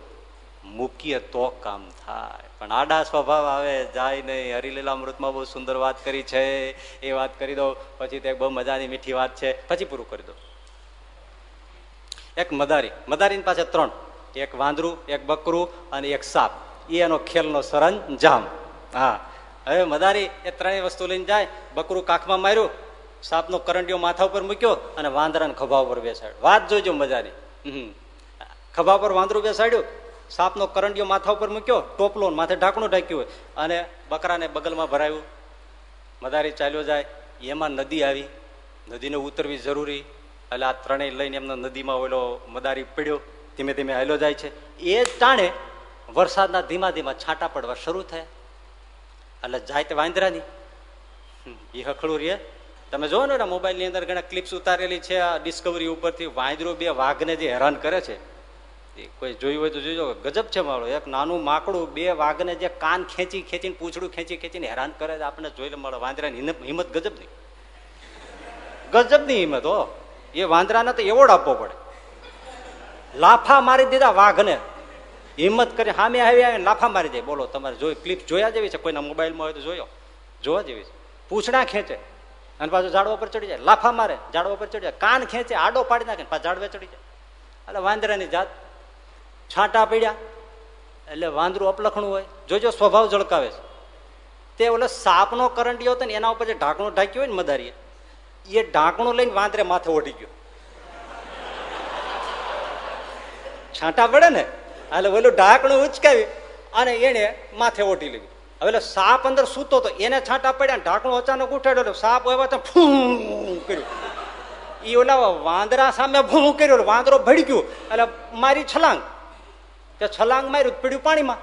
મૂકીએ તો કામ થાય. પણ આડા સ્વભાવ આવે, જાય નહીં. હરિલીલા અમૃતમાં બહુ સુંદર વાત કરી છે. એ વાત કરી દો. પછી તે બહુ મજાની મીઠી વાત છે. પછી પૂરું કરી દો. એક મદારી. મદારીની પાસે ત્રણ. એક વાંદરું, એક બકરું અને એક સાપ. એનો ખેલનો સરંજામ. હા. હવે મદારી એ ત્રણેય વસ્તુ લઈને જાય. બકરું કાખમાં માર્યું. સાપનો કરંડિયો માથા ઉપર મૂક્યો અને વાંદરાને ખભા ઉપર બેસાડ વાત જોજો મજાની. ખભા પર વાંદરું બેસાડ્યું, સાપનો કરંડિયો માથા ઉપર મૂક્યો, ટોપલો માથે ઢાંકણું ઢાંક્યું અને બકરાને બગલમાં ભરાયું. મદારી ચાલ્યો જાય, એમાં નદી આવી. નદીને ઉતરવી જરૂરી. એટલે આ ત્રણેય લઈને એમનો નદીમાં ઓલો મદારી પડ્યો. ધીમે ધીમે હાલ્યો જાય છે. એ જ ટાણે વરસાદના ધીમા ધીમા છાંટા પડવા શરૂ થયા. એટલે જાય તે વાંદરાની એ હખડું રે તમે જો ને મોબાઈલની અંદર ઘણા ક્લિપ્સ ઉતારેલી છે, આ ડિસ્કવરી ઉપરથી વાંદરો બે વાઘને જે હેરાન કરે છે. કોઈ જોયું હોય તો જોજો, ગજબ છે મારો. એક નાનું માકડું બે વાઘને જે કાન ખેંચી ખેંચીને, પૂછડું ખેંચી ખેંચીને હેરાન કરે છે. આપણે જોઈ મળે વાંદરાની હિંમત ગજબની ગજબની હિંમત, હો. એ વાંદરાને તો એવોર્ડ આપવો પડે. લાફા મારી દીધા વાઘને. હિંમત કરી સામે આવી આવે લાફા મારી જાય બોલો, તમારે જોઈ ક્લિપ જોયા જેવી છે? કોઈના મોબાઈલમાં હોય તો જોયો. જોવા જેવી છે. પૂછડા ખેંચે. અને પાછું ઝાડવા પર ચડી જાય. લાફા મારે, ઝાડવા પર ચડી જાય. કાન ખેંચે, આડો પાડી નાખે પાછા ઝાડવે ચડી જાય. એટલે વાંદરાની જાત. છાંટા પડ્યા. એટલે વાંદરું અપલખણું હોય. જોજો સ્વભાવ ઝળકાવે છે. તે ઓલો સાપનો કરંટીયો હતો ને, એના ઉપર જે ઢાંકણું ઢાંક્યું હોય ને મદારીએ, એ ઢાંકણું લઈને વાંદરે માથે ઓઢી ગયો. છાંટા પડે ને, એટલે ઓલું ઢાંકણું ઉચકાવી અને એને માથે ઓઢી લીધું. હવે સાપ અંદર સૂતો તો એને છાંટા પડ્યા ઢાંકણું અચાનક ઉઠાડ્યો સાપ એવા તો ફૂ કર્યું. એ ઓલા વાંદરા સામે ભૂ કર્યો વાંદરો ભળી ગયો એટલે મારી છલાંગ. તે છલાંગ માર્યું, પડ્યું પાણીમાં.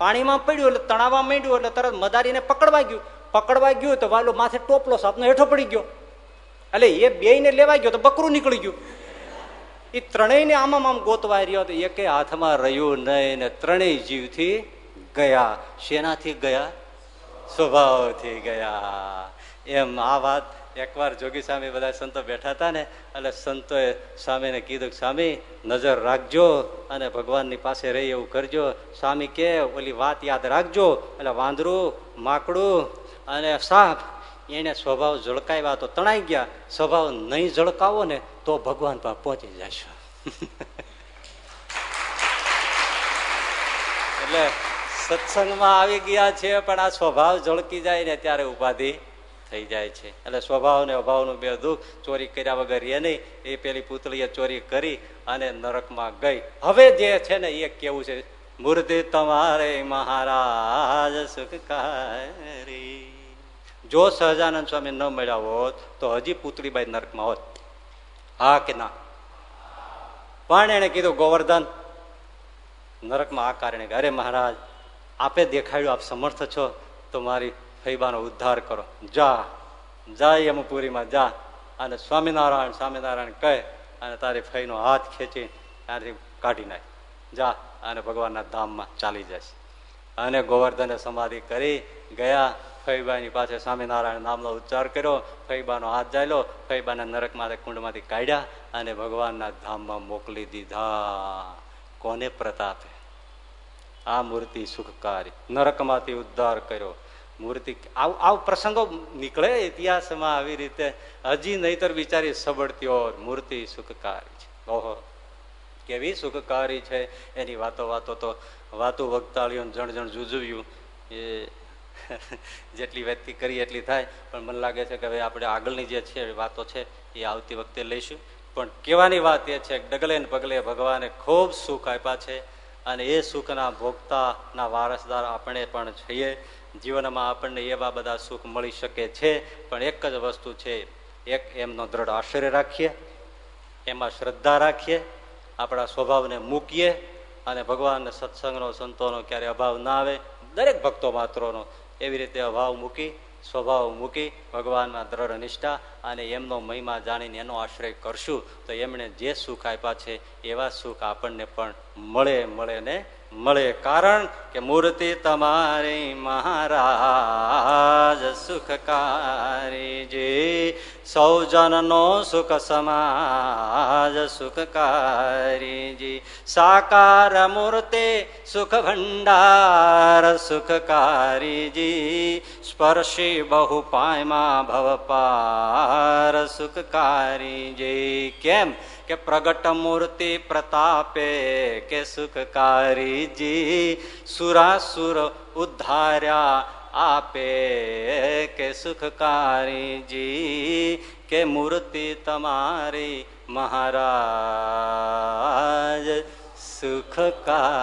પાણીમાં પડ્યું એટલે તણાવવા માંડ્યું એટલે તરત મદારીને પકડવા ગયું. પકડવા ગયું તો વાલો માથે ટોપલો સાપનો હેઠો પડી ગયો. એટલે એ બે ને લેવા ગયો તો બકરું નીકળી ગયું. એ ત્રણેયને આમાં આમ ગોતવા રહ્યો તો એકે હાથમાં રહ્યું નહીં ને ત્રણેય જીવથી ગયા. શેનાથી ગયા? સ્વભાવથી ગયા. એમ આ વાત એકવાર જોગી સ્વામી બધા સંતો બેઠા હતા ને, એટલે સંતોએ સ્વામીને કીધું કે, સ્વામી, નજર રાખજો અને ભગવાનની પાસે રહી એવું કરજો. સ્વામી કે, ઓલી વાત યાદ રાખજો. એટલે વાંદરું, માકડું અને સાપ, એને સ્વભાવ ઝળકાવ્યા તો તણાઈ ગયા. સ્વભાવ નહીં ઝળકાવો ને તો ભગવાન પાસે પહોંચી જશો. એટલે સત્સંગમાં આવી ગયા છે, પણ આ સ્વભાવ ઝળકી જાય ને ત્યારે ઉપાધિ થઈ જાય છે. એટલે સ્વભાવ ને અભાવનું બે દુઃખ ચોરી કર્યા વગર એ નહીં. એ પેલી પુતળીએ ચોરી કરી અને નરકમાં ગઈ. હવે જે છે ને, એ કેવું છે? મૂર્તિ તમારે મહારાજ સુખકારી જો સહજાનંદ સ્વામી ન મળ્યા હોત, તો હજી પુતળીબાઈ નરકમાં હોત. હા કે ના? પણ એને કીધું, ગોવર્ધન, નરકમાં આ કારણે અરે મહારાજ આપે દેખાડ્યું, આપ સમર્થ છો, તો મારી ફૈબાનો ઉદ્ધાર કરો. જા જા યમપુરીમાં જા. અને સ્વામિનારાયણ સ્વામિનારાયણ કહે, અને તારી ફઈનો હાથ ખેંચી ત્યાંથી કાઢી નાખ. જા, અને ભગવાનના ધામમાં ચાલી જશે અને ગોવર્ધને સમાધિ કરી ગયા ફઈબાની પાસે સ્વામિનારાયણ નામનો ઉચ્ચાર કર્યો, ફઈબાનો હાથ જાયલો, ફઈબાને નરકમાંથી, કુંડમાંથી કાઢ્યા, અને ભગવાનના ધામમાં મોકલી દીધા. કોને પ્રતાપે? આ મૂર્તિ સુખકારી. નરકમાંથી ઉદ્ધાર કર્યો. મૂર્તિ આવ પ્રસંગો નીકળે ઇતિહાસમાં આવી રીતે. હજી નહીતર બિચારી સબળતી મૂર્તિ સુખકારી છે. ઓહો. કેવી સુખકારી છે? એની વાતો વાતો તો વાતો વગતાળીઓને જણ જણ જુજવ્યું. એ જેટલી વ્યક્તિ કરી એટલી થાય. પણ મને લાગે છે કે હવે આપણે આગળની જે છે, વાતો છે, એ આવતી વખતે લઈશું. પણ કહેવાની વાત એ છે ડગલે ને પગલે ભગવાને ખૂબ સુખ આપ્યા છે. અને એ સુખના ભોગતાના વારસદાર આપણે પણ છીએ. જીવનમાં આપણને એવા બધા સુખ મળી શકે છે, પણ એક જ વસ્તુ છે, એક એમનો દ્રઢ આશ્રય રાખીએ, એમાં શ્રદ્ધા રાખીએ, આપણા સ્વભાવને મૂકીએ અને ભગવાનને સત્સંગનો, સંતોનો ક્યારે અભાવ ના આવે, દરેક ભક્તો માત્રોનો એવી રીતે અભાવ મૂકી સ્વભાવ મૂકી ભગવાનમાં દ્રઢ નિષ્ઠા અને એમનો મહિમા જાણીને એનો આશ્રય કરશું, તો એમણે જે સુખ આપ્યા છે, એવા સુખ આપણને પણ મળે મળે ને મળે કારણ કે મૂર્તિ તમારી મહારાજ સુખકારી જે સૌજનનો સુખ સમાજ સુખકારીજી સાકાર મૂર્તિ સુખ ભંડાર સુખકારીજી સ્પર્શી બહુ પાયમાં ભવપાર સુખકારીજી કેમ કે પ્રગટ મૂર્તિ પ્રતાપે કે સુખકારીજી સુરાસુર ઉદ્ધાર્યા આપે કે સુખકારીજી કે મૂર્તિ તમારી મહારાજ સુખકારીજી